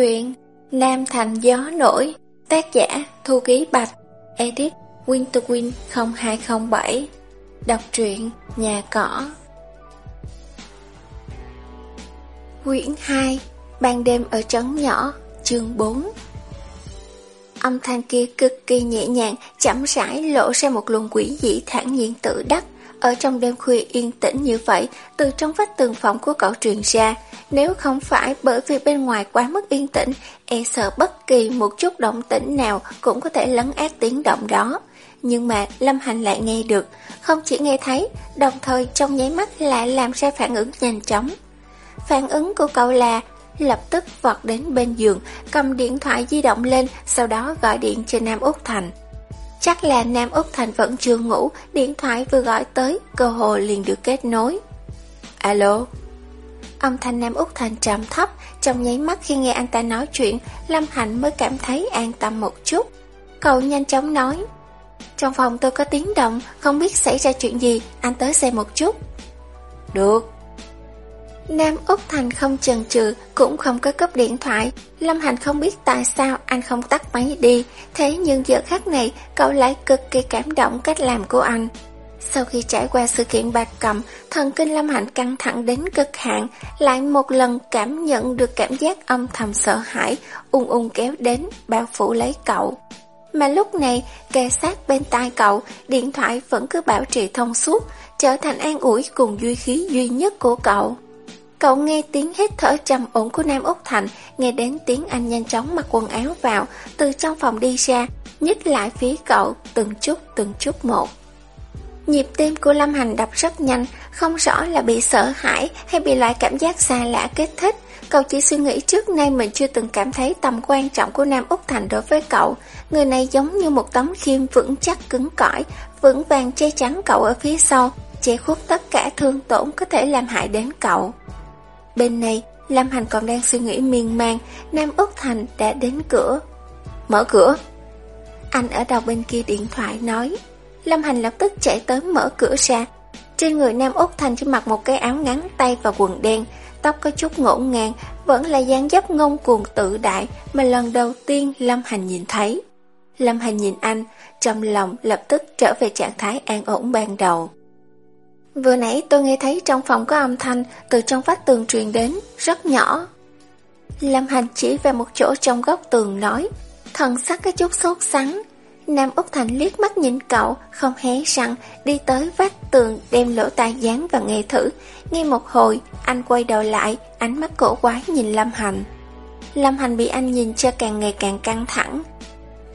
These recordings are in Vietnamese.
Truyện Nam Thành Gió Nổi, Tác giả Thu Ký Bạch, Edit Winterwin 0207 Đọc truyện Nhà Cỏ. Quyển 2 Ban đêm ở trấn nhỏ, Chương 4 Âm thanh kia cực kỳ nhẹ nhàng, Chậm rãi lộ ra một luồng quỷ dị thản nhiên tự đắc. Ở trong đêm khuya yên tĩnh như vậy Từ trong vách tường phòng của cậu truyền ra nếu không phải bởi vì bên ngoài quá mức yên tĩnh, e sợ bất kỳ một chút động tĩnh nào cũng có thể lấn át tiếng động đó. Nhưng mà Lâm Hành lại nghe được, không chỉ nghe thấy, đồng thời trong nháy mắt lại làm ra phản ứng nhanh chóng. Phản ứng của cậu là lập tức vọt đến bên giường, cầm điện thoại di động lên, sau đó gọi điện cho Nam Úc Thành. Chắc là Nam Úc Thành vẫn chưa ngủ, điện thoại vừa gọi tới, cơ hội liền được kết nối. Alo? Âm thanh Nam Úc Thành trầm thấp, trong nháy mắt khi nghe anh ta nói chuyện, Lâm Hạnh mới cảm thấy an tâm một chút. Cậu nhanh chóng nói, trong phòng tôi có tiếng động, không biết xảy ra chuyện gì, anh tới xem một chút. Được. Nam Úc Thành không chần chừ, cũng không có cấp điện thoại. Lâm Hành không biết tại sao anh không tắt máy đi, thế nhưng giờ khắc này cậu lại cực kỳ cảm động cách làm của anh. Sau khi trải qua sự kiện bạc cầm, thần kinh Lâm Hạnh căng thẳng đến cực hạn, lại một lần cảm nhận được cảm giác âm thầm sợ hãi, ung ung kéo đến, bao phủ lấy cậu. Mà lúc này, kề sát bên tai cậu, điện thoại vẫn cứ bảo trì thông suốt, trở thành an ủi cùng duy khí duy nhất của cậu. Cậu nghe tiếng hít thở trầm ổn của Nam Úc Thành, nghe đến tiếng anh nhanh chóng mặc quần áo vào, từ trong phòng đi ra, nhích lại phía cậu, từng chút từng chút một. Nhịp tim của Lâm Hành đập rất nhanh, không rõ là bị sợ hãi hay bị loại cảm giác xa lạ kích thích. Cậu chỉ suy nghĩ trước nay mình chưa từng cảm thấy tầm quan trọng của Nam Úc Thành đối với cậu. Người này giống như một tấm khiêm vững chắc cứng cỏi, vững vàng che chắn cậu ở phía sau, che khuất tất cả thương tổn có thể làm hại đến cậu. Bên này, Lâm Hành còn đang suy nghĩ miên man, Nam Úc Thành đã đến cửa. Mở cửa! Anh ở đầu bên kia điện thoại nói. Lâm Hành lập tức chạy tới mở cửa ra. Trên người Nam Úc Thành chỉ mặc một cái áo ngắn tay và quần đen, tóc có chút ngổn ngang, vẫn là dáng dấp ngông cuồng tự đại mà lần đầu tiên Lâm Hành nhìn thấy. Lâm Hành nhìn anh, trong lòng lập tức trở về trạng thái an ổn ban đầu. Vừa nãy tôi nghe thấy trong phòng có âm thanh từ trong vách tường truyền đến, rất nhỏ. Lâm Hành chỉ về một chỗ trong góc tường nói, thần sắc có chút sốt sắng, Nam Úc Thành liếc mắt nhìn cậu, không hé răng, đi tới vách tường đem lỗ tai dán và nghe thử. Nghe một hồi, anh quay đầu lại, ánh mắt cổ quái nhìn Lâm Hành. Lâm Hành bị anh nhìn cho càng ngày càng căng thẳng.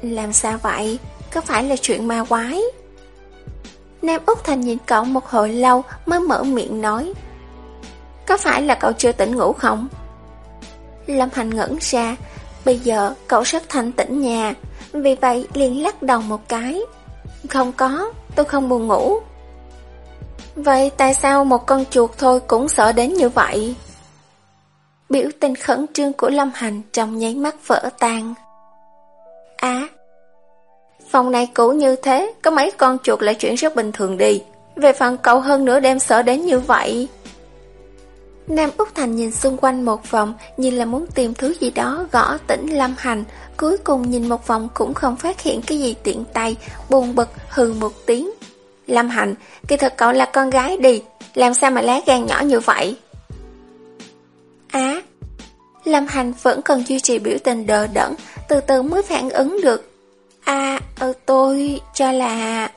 Làm sao vậy? Có phải là chuyện ma quái? Nam Úc Thành nhìn cậu một hồi lâu mới mở miệng nói. Có phải là cậu chưa tỉnh ngủ không? Lâm Hành ngẩn ra, bây giờ cậu rất thanh tỉnh nhà, vì vậy liền lắc đầu một cái Không có, tôi không buồn ngủ Vậy tại sao một con chuột thôi cũng sợ đến như vậy? Biểu tình khẩn trương của Lâm Hành trong nháy mắt vỡ tan À Phòng này cũ như thế Có mấy con chuột là chuyện rất bình thường đi. Về phần cậu hơn nữa đem sợ đến như vậy. Nam Úc Thành nhìn xung quanh một vòng Như là muốn tìm thứ gì đó gõ tỉnh Lâm Hành. Cuối cùng nhìn một vòng cũng không phát hiện cái gì tiện tay Buồn bực hừ một tiếng. Lâm Hành, kỳ thật cậu là con gái đi Làm sao mà lá gan nhỏ như vậy? Á Lâm Hành vẫn còn duy trì biểu tình đờ đẫn Từ từ mới phản ứng được. À, ờ, tôi cho là...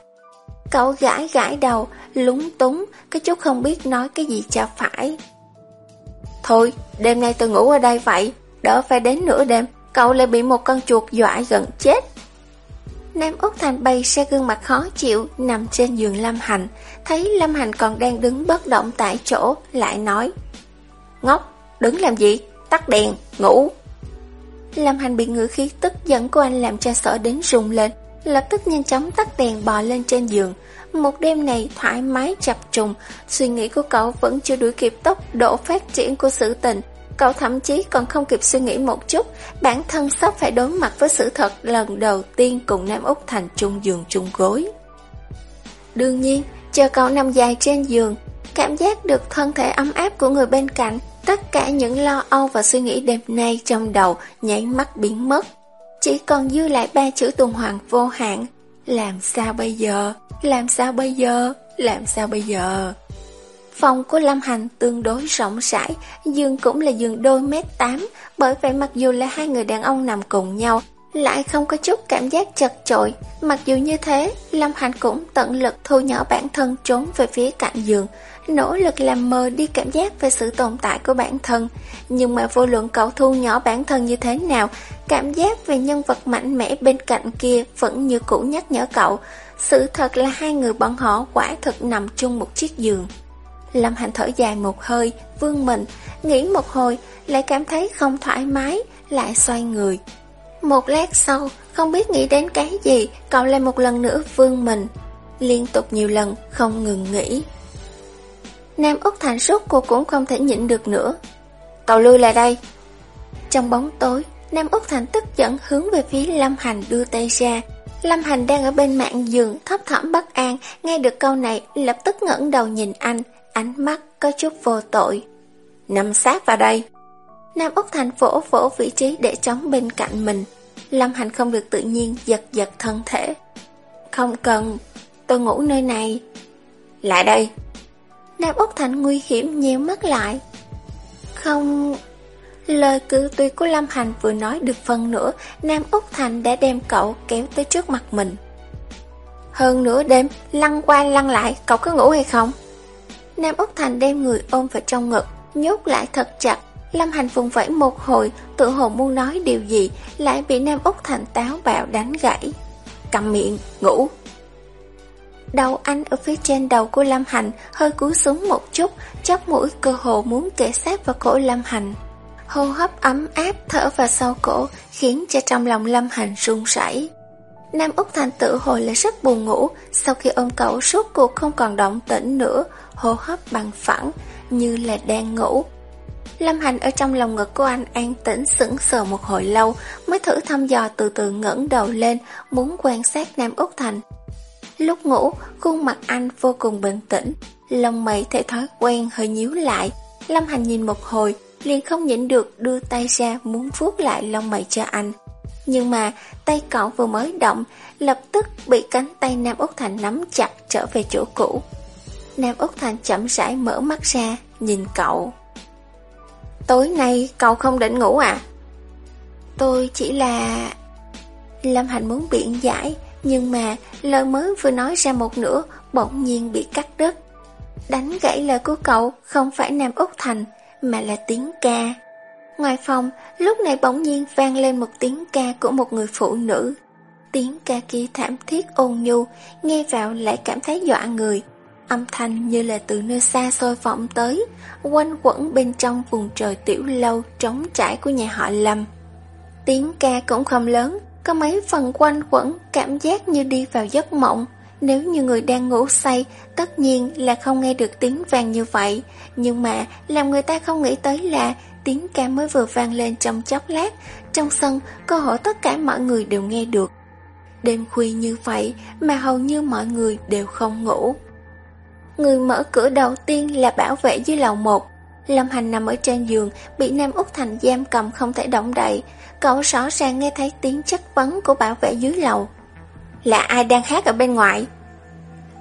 Cậu gãi gãi đầu, lúng túng, cái chút không biết nói cái gì cho phải. Thôi, đêm nay tôi ngủ ở đây vậy, đỡ phải đến nửa đêm, cậu lại bị một con chuột dọa gần chết. Nam Úc Thành bay xe gương mặt khó chịu, nằm trên giường Lâm Hành, thấy Lâm Hành còn đang đứng bất động tại chỗ, lại nói. Ngốc, đứng làm gì? Tắt đèn, ngủ. Lâm Hành bị ngữ khí tức giận của anh làm cho sợ đến rùng lên, lập tức nhanh chóng tắt đèn bò lên trên giường, một đêm này thoải mái chập trùng, suy nghĩ của cậu vẫn chưa đuổi kịp tốc độ phát triển của sự tình. Cậu thậm chí còn không kịp suy nghĩ một chút, bản thân sắp phải đối mặt với sự thật lần đầu tiên cùng Nam Úc Thành chung giường chung gối. Đương nhiên, chờ cậu nằm dài trên giường, cảm giác được thân thể ấm áp của người bên cạnh, Tất cả những lo âu và suy nghĩ đêm nay trong đầu nháy mắt biến mất. Chỉ còn dư lại ba chữ tuần hoàn vô hạn. Làm sao bây giờ? Làm sao bây giờ? Làm sao bây giờ? Phòng của Lâm Hành tương đối rộng rãi, giường cũng là giường đôi mét tám, bởi vậy mặc dù là hai người đàn ông nằm cùng nhau, lại không có chút cảm giác chật chội. Mặc dù như thế, Lâm Hành cũng tận lực thu nhỏ bản thân trốn về phía cạnh giường, nỗ lực làm mờ đi cảm giác về sự tồn tại của bản thân. Nhưng mà vô luận cậu thu nhỏ bản thân như thế nào, cảm giác về nhân vật mạnh mẽ bên cạnh kia vẫn như cũ nhắc nhở cậu. Sự thật là hai người bọn họ quả thực nằm chung một chiếc giường. Lâm Hành thở dài một hơi, vương mình, nghĩ một hồi, lại cảm thấy không thoải mái, lại xoay người. Một lát sau, không biết nghĩ đến cái gì, cậu lại một lần nữa vương mình, liên tục nhiều lần, không ngừng nghĩ. Nam Úc Thành suốt cô cũng không thể nhịn được nữa. Cậu lui lại đây. Trong bóng tối, Nam Úc Thành tức giận hướng về phía Lâm Hành đưa tay ra. Lâm Hành đang ở bên mạng giường thấp thỏm bất an, nghe được câu này lập tức ngẩng đầu nhìn anh, ánh mắt có chút vô tội. Nằm sát vào đây. Nam Úc Thành vỗ vỗ vị trí để trống bên cạnh mình. Lâm Hành không được tự nhiên giật giật thân thể. Không cần, tôi ngủ nơi này. Lại đây. Nam Úc Thành nguy hiểm nheo mắt lại. Không... Lời cử tuyệt của Lâm Hành vừa nói được phần nữa, Nam Úc Thành đã đem cậu kéo tới trước mặt mình. Hơn nửa đêm, lăn qua lăn lại, cậu có ngủ hay không? Nam Úc Thành đem người ôm vào trong ngực, nhốt lại thật chặt. Lâm Hành vùng vẫy một hồi, tự hồ muốn nói điều gì, lại bị Nam Úc Thành táo bạo đánh gãy. Cầm miệng, ngủ. Đầu anh ở phía trên đầu của Lâm Hành hơi cúi xuống một chút, chóp mũi cơ hồ muốn kể sát vào cổ Lâm Hành. Hô hấp ấm áp thở vào sau cổ, khiến cho trong lòng Lâm Hành run rẩy. Nam Úc Thành tự hồi là rất buồn ngủ, sau khi ôm cậu suốt cuộc không còn động tĩnh nữa, hô hấp bằng phẳng, như là đang ngủ. Lâm Hành ở trong lòng ngực của anh an tĩnh sững sờ một hồi lâu, mới thử thăm dò từ từ ngẩng đầu lên, muốn quan sát Nam Úc Thành. Lúc ngủ, khuôn mặt anh vô cùng bình tĩnh, lông mày thể thói quen hơi nhíu lại. Lâm Hành nhìn một hồi, liền không nhịn được đưa tay ra muốn vuốt lại lông mày cho anh. Nhưng mà tay cậu vừa mới động, lập tức bị cánh tay Nam Úc Thành nắm chặt trở về chỗ cũ. Nam Úc Thành chậm rãi mở mắt ra, nhìn cậu. Tối nay cậu không định ngủ à? Tôi chỉ là... Lâm Hành muốn biện giải, nhưng mà lời mới vừa nói ra một nửa bỗng nhiên bị cắt đứt. Đánh gãy lời của cậu không phải Nam Úc Thành, mà là tiếng ca. Ngoài phòng, lúc này bỗng nhiên vang lên một tiếng ca của một người phụ nữ. Tiếng ca kia thảm thiết ôn nhu, nghe vào lại cảm thấy dọa người. Âm thanh như là từ nơi xa xôi vọng tới, quanh quẩn bên trong vùng trời tiểu lâu trống trải của nhà họ Lâm. Tiếng ca cũng không lớn, có mấy phần quanh quẩn, cảm giác như đi vào giấc mộng. Nếu như người đang ngủ say, tất nhiên là không nghe được tiếng vang như vậy. Nhưng mà, làm người ta không nghĩ tới là tiếng ca mới vừa vang lên trong chốc lát. Trong sân, cơ hội tất cả mọi người đều nghe được. Đêm khuya như vậy mà hầu như mọi người đều không ngủ. Người mở cửa đầu tiên là bảo vệ dưới lầu một. Lâm Hành nằm ở trên giường, bị Nam Úc Thành giam cầm không thể động đậy. Cậu rõ ràng nghe thấy tiếng chất vấn của bảo vệ dưới lầu. Là ai đang hát ở bên ngoài?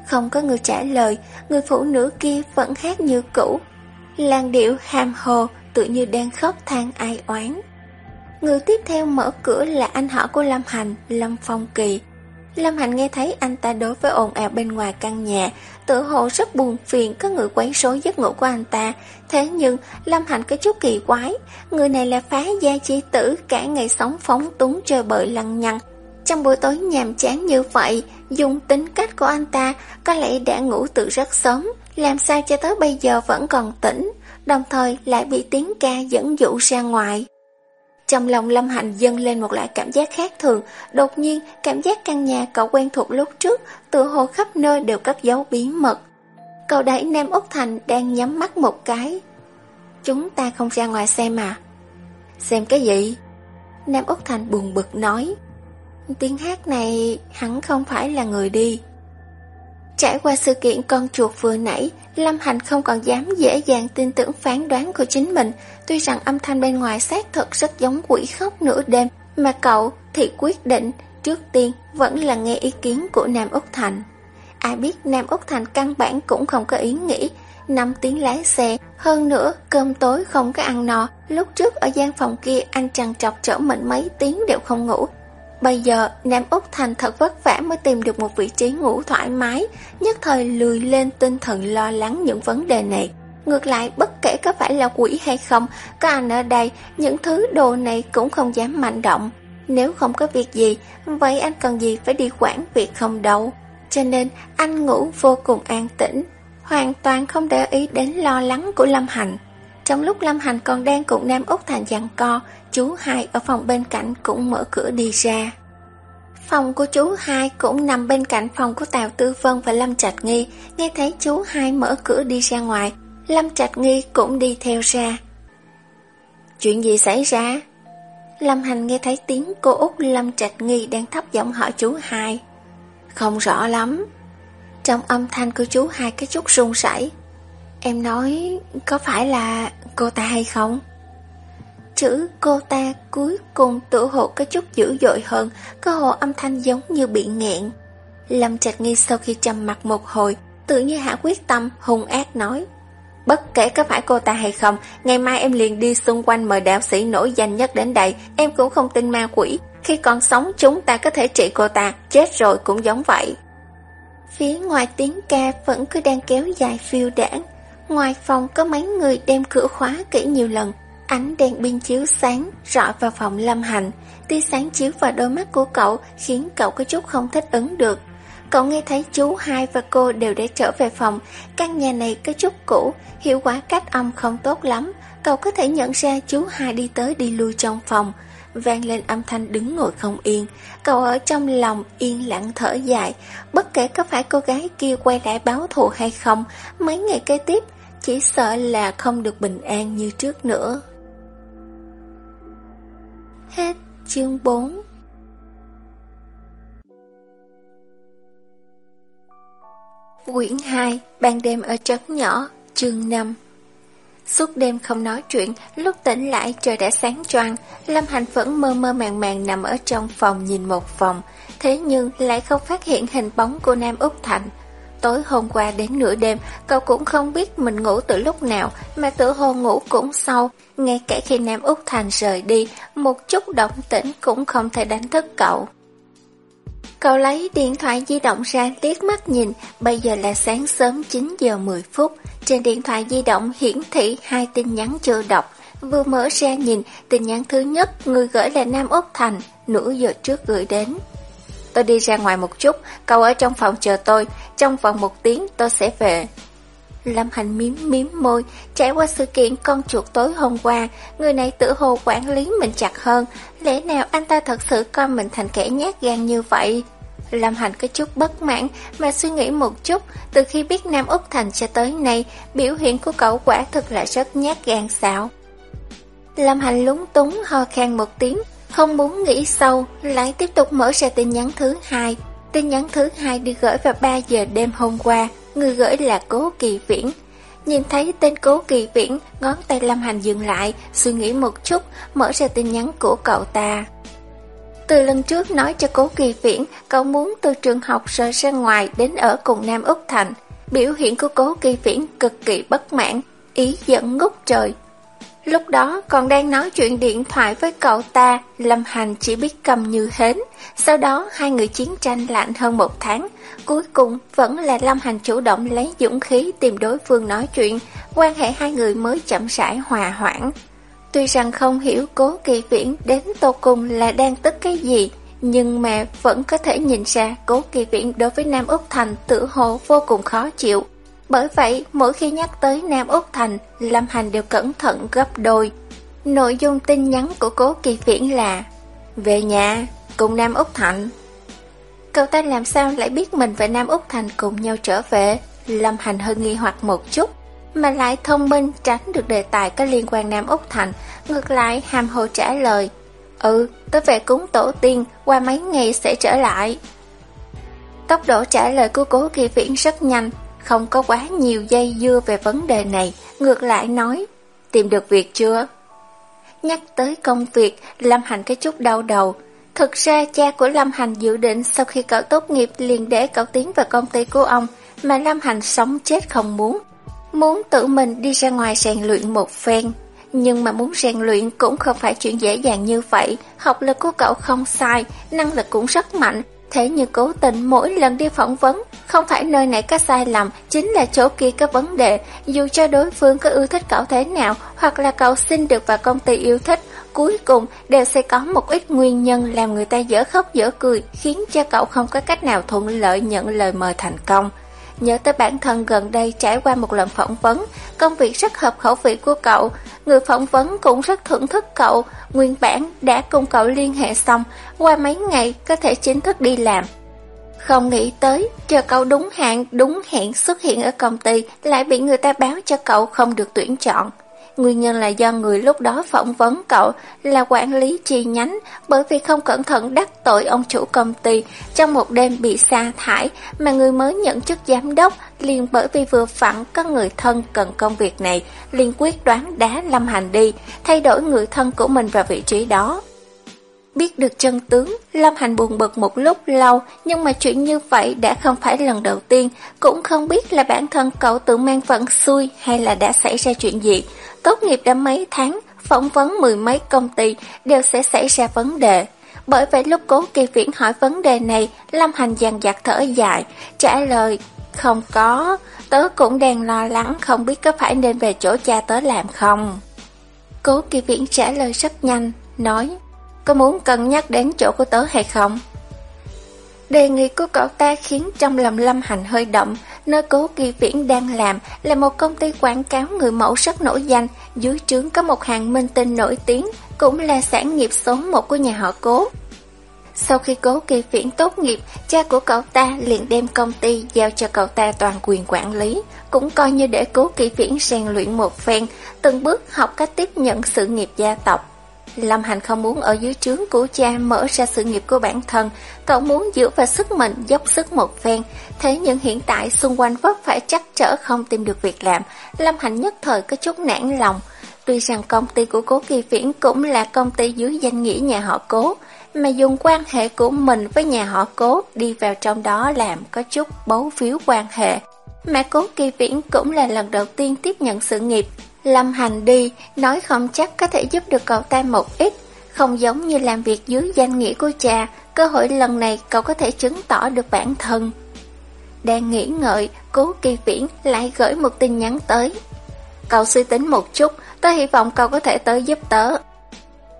Không có người trả lời, người phụ nữ kia vẫn hát như cũ. Làn điệu hàm hồ, tự như đang khóc than ai oán. Người tiếp theo mở cửa là anh họ của Lâm Hành, Lâm Phong Kỳ. Lâm Hành nghe thấy anh ta đối với ồn ào bên ngoài căn nhà, tự hồ rất buồn phiền có người quấy rối giấc ngủ của anh ta. Thế nhưng, Lâm Hành có chút kỳ quái, người này là phá gia chi tử, cả ngày sống phóng túng chơi bời lăng nhăng. Trong buổi tối nhàm chán như vậy, dùng tính cách của anh ta, có lẽ đã ngủ từ rất sớm, làm sao cho tới bây giờ vẫn còn tỉnh, đồng thời lại bị tiếng ca dẫn dụ ra ngoài. Trong lòng Lâm Hành dâng lên một loại cảm giác khác thường, đột nhiên cảm giác căn nhà cậu quen thuộc lúc trước, tựa hồ khắp nơi đều cất dấu bí mật. Cậu đẩy Nam Úc Thành đang nhắm mắt một cái. Chúng ta không ra ngoài xem mà. Xem cái gì? Nam Úc Thành buồn bực nói. Tiếng hát này hẳn không phải là người đi. Trải qua sự kiện con chuột vừa nãy, Lâm Hành không còn dám dễ dàng tin tưởng phán đoán của chính mình. Tuy rằng âm thanh bên ngoài xác thật rất giống quỷ khóc nửa đêm, mà cậu thì quyết định trước tiên vẫn là nghe ý kiến của Nam Úc Thành. Ai biết Nam Úc Thành căn bản cũng không có ý nghĩ, 5 tiếng lái xe, hơn nữa cơm tối không có ăn no, lúc trước ở gian phòng kia anh trằn trọc trở mình mấy tiếng đều không ngủ. Bây giờ Nam Úc Thành thật vất vả mới tìm được một vị trí ngủ thoải mái, nhất thời lười lên tinh thần lo lắng những vấn đề này. Ngược lại bất kể có phải là quỷ hay không, có anh ở đây, những thứ đồ này cũng không dám mạnh động. Nếu không có việc gì, vậy anh cần gì phải đi quản việc không đâu. Cho nên anh ngủ vô cùng an tĩnh, hoàn toàn không để ý đến lo lắng của Lâm Hành. Trong lúc Lâm Hành còn đang cùng Nam Úc Thành dặn co, chú hai ở phòng bên cạnh cũng mở cửa đi ra. Phòng của chú hai cũng nằm bên cạnh phòng của Tào Tư Vân và Lâm Trạch Nghi, nghe thấy chú hai mở cửa đi ra ngoài, Lâm Trạch Nghi cũng đi theo ra. Chuyện gì xảy ra? Lâm Hành nghe thấy tiếng cô út Lâm Trạch Nghi đang thấp giọng hỏi chú hai. Không rõ lắm. Trong âm thanh của chú hai cái chút run rẩy Em nói có phải là cô ta hay không? Chữ cô ta cuối cùng tự hộ có chút dữ dội hơn, cơ hồ âm thanh giống như bị nghẹn. Lâm Trạch Nghi sau khi trầm mặt một hồi, tự như hạ quyết tâm, hung ác nói. Bất kể có phải cô ta hay không, ngày mai em liền đi xung quanh mời đạo sĩ nổi danh nhất đến đây, em cũng không tin ma quỷ. Khi còn sống chúng ta có thể trị cô ta, chết rồi cũng giống vậy. Phía ngoài tiếng ca vẫn cứ đang kéo dài phiêu đảng. Ngoài phòng có mấy người đem cửa khóa kỹ nhiều lần. Ánh đèn pin chiếu sáng, rọi vào phòng lâm hành. Tia sáng chiếu vào đôi mắt của cậu khiến cậu có chút không thích ứng được. Cậu nghe thấy chú hai và cô đều để trở về phòng. Căn nhà này có chút cũ, hiệu quả cách âm không tốt lắm. Cậu có thể nhận ra chú hai đi tới đi lui trong phòng. Vang lên âm thanh đứng ngồi không yên. Cậu ở trong lòng yên lặng thở dài. Bất kể có phải cô gái kia quay lại báo thù hay không, mấy ngày kế tiếp chỉ sợ là không được bình an như trước nữa. Hết chương 4 Quyển 2 Ban đêm ở trấn nhỏ, Chương 5 Suốt đêm không nói chuyện, Lúc tỉnh lại trời đã sáng choang, Lâm Hành vẫn mơ mơ màng màng nằm ở trong phòng nhìn một vòng. Thế nhưng lại không phát hiện hình bóng của Nam Úc Thành Tối hôm qua đến nửa đêm Cậu cũng không biết mình ngủ từ lúc nào Mà tự hồ ngủ cũng sâu Ngay cả khi Nam Úc Thành rời đi Một chút động tĩnh cũng không thể đánh thức cậu Cậu lấy điện thoại di động ra liếc mắt nhìn, bây giờ là sáng sớm 9 giờ 10 phút. Trên điện thoại di động hiển thị hai tin nhắn chưa đọc. Vừa mở ra nhìn, tin nhắn thứ nhất người gửi là Nam Úc Thành, nửa giờ trước gửi đến. Tôi đi ra ngoài một chút, cậu ở trong phòng chờ tôi, trong vòng một tiếng tôi sẽ về. Lâm Hành miếm miếm môi, trải qua sự kiện con chuột tối hôm qua, người này tự hồ quản lý mình chặt hơn, lẽ nào anh ta thật sự coi mình thành kẻ nhát gan như vậy? Lâm Hành có chút bất mãn mà suy nghĩ một chút, từ khi biết Nam Úc Thành cho tới nay, biểu hiện của cậu quả thực là rất nhát gan xạo. Lâm Hành lúng túng ho khan một tiếng, không muốn nghĩ sâu, lại tiếp tục mở ra tin nhắn thứ hai. Tin nhắn thứ hai được gửi vào 3 giờ đêm hôm qua, người gửi là Cố Kỳ Viễn. Nhìn thấy tên Cố Kỳ Viễn, ngón tay Lâm Hành dừng lại, suy nghĩ một chút, mở ra tin nhắn của cậu ta. Từ lần trước nói cho Cố Kỳ Viễn, cậu muốn từ trường học rời ra ngoài đến ở cùng Nam Úc Thành. Biểu hiện của Cố Kỳ Viễn cực kỳ bất mãn, ý giận ngút trời. Lúc đó còn đang nói chuyện điện thoại với cậu ta, Lâm Hành chỉ biết cầm như hến. Sau đó hai người chiến tranh lạnh hơn một tháng. Cuối cùng vẫn là Lâm Hành chủ động lấy dũng khí tìm đối phương nói chuyện, quan hệ hai người mới chậm rãi hòa hoãn. Tuy rằng không hiểu cố kỳ viễn đến tô cùng là đang tức cái gì, nhưng mà vẫn có thể nhìn ra cố kỳ viễn đối với Nam Úc Thành tự hồ vô cùng khó chịu. Bởi vậy, mỗi khi nhắc tới Nam Úc Thành, Lâm Hành đều cẩn thận gấp đôi. Nội dung tin nhắn của cố kỳ viễn là Về nhà, cùng Nam Úc Thành. Cậu ta làm sao lại biết mình và Nam Úc Thành cùng nhau trở về? Lâm Hành hơi nghi hoặc một chút, mà lại thông minh tránh được đề tài có liên quan Nam Úc Thành, ngược lại hàm hồ trả lời. Ừ, tôi về cúng tổ tiên, qua mấy ngày sẽ trở lại. Tốc độ trả lời của cố kỳ viễn rất nhanh, không có quá nhiều dây dưa về vấn đề này, ngược lại nói, tìm được việc chưa? Nhắc tới công việc, Lâm Hành cái chút đau đầu. Thực ra cha của Lâm Hành dự định sau khi cậu tốt nghiệp liền để cậu tiến vào công ty của ông, mà Lâm Hành sống chết không muốn. Muốn tự mình đi ra ngoài rèn luyện một phen. Nhưng mà muốn rèn luyện cũng không phải chuyện dễ dàng như vậy. Học lực của cậu không sai, năng lực cũng rất mạnh, Thế nhưng cố tình mỗi lần đi phỏng vấn, không phải nơi này có sai lầm, chính là chỗ kia có vấn đề. Dù cho đối phương có ưa thích cậu thế nào, hoặc là cậu xin được vào công ty yêu thích, cuối cùng đều sẽ có một ít nguyên nhân làm người ta dở khóc dở cười, khiến cho cậu không có cách nào thuận lợi nhận lời mời thành công. Nhớ tới bản thân gần đây trải qua một lần phỏng vấn, công việc rất hợp khẩu vị của cậu, người phỏng vấn cũng rất thưởng thức cậu, nguyên bản đã cùng cậu liên hệ xong, qua mấy ngày có thể chính thức đi làm. Không nghĩ tới, chờ cậu đúng hạn, đúng hẹn xuất hiện ở công ty, lại bị người ta báo cho cậu không được tuyển chọn. Nguyên nhân là do người lúc đó phỏng vấn cậu là quản lý chi nhánh, bởi vì không cẩn thận đắc tội ông chủ công ty trong một đêm bị sa thải mà người mới nhận chức giám đốc liền bởi vì vừa phẳng có người thân cần công việc này, liền quyết đoán đá Lâm Hành đi, thay đổi người thân của mình vào vị trí đó. Biết được chân tướng, Lâm Hành buồn bực một lúc lâu, nhưng mà chuyện như vậy đã không phải lần đầu tiên, cũng không biết là bản thân cậu tự mang vận xui hay là đã xảy ra chuyện gì. Tốt nghiệp đã mấy tháng, phỏng vấn mười mấy công ty đều sẽ xảy ra vấn đề. Bởi vậy lúc cố kỳ viễn hỏi vấn đề này, Lâm Hành dằn dặt thở dài, trả lời, không có, tớ cũng đang lo lắng không biết có phải nên về chỗ cha tớ làm không. Cố kỳ viễn trả lời rất nhanh, nói, có muốn cân nhắc đến chỗ của tớ hay không? Đề nghị của cậu ta khiến trong lòng Lâm Hành hơi động, nơi cố kỳ viễn đang làm là một công ty quảng cáo người mẫu rất nổi danh, dưới trướng có một hàng minh tinh nổi tiếng, cũng là sản nghiệp số một của nhà họ cố. Sau khi cố kỳ viễn tốt nghiệp, cha của cậu ta liền đem công ty giao cho cậu ta toàn quyền quản lý, cũng coi như để cố kỳ viễn rèn luyện một phen, từng bước học cách tiếp nhận sự nghiệp gia tộc. Lâm Hành không muốn ở dưới trướng của cha mở ra sự nghiệp của bản thân, cậu muốn dựa vào sức mình dốc sức một phen. Thế nhưng hiện tại xung quanh vấp phải chắc trở không tìm được việc làm, Lâm Hành nhất thời có chút nản lòng. Tuy rằng công ty của Cố Kỳ Viễn cũng là công ty dưới danh nghĩa nhà họ Cố, mà dùng quan hệ của mình với nhà họ Cố đi vào trong đó làm có chút bấu phiếu quan hệ. Mà Cố Kỳ Viễn cũng là lần đầu tiên tiếp nhận sự nghiệp, Lâm Hành đi, nói không chắc có thể giúp được cậu ta một ít, không giống như làm việc dưới danh nghĩa của cha, cơ hội lần này cậu có thể chứng tỏ được bản thân. Đang nghĩ ngợi, cố kỳ viễn lại gửi một tin nhắn tới. Cậu suy tính một chút, tớ hy vọng cậu có thể tới giúp tớ.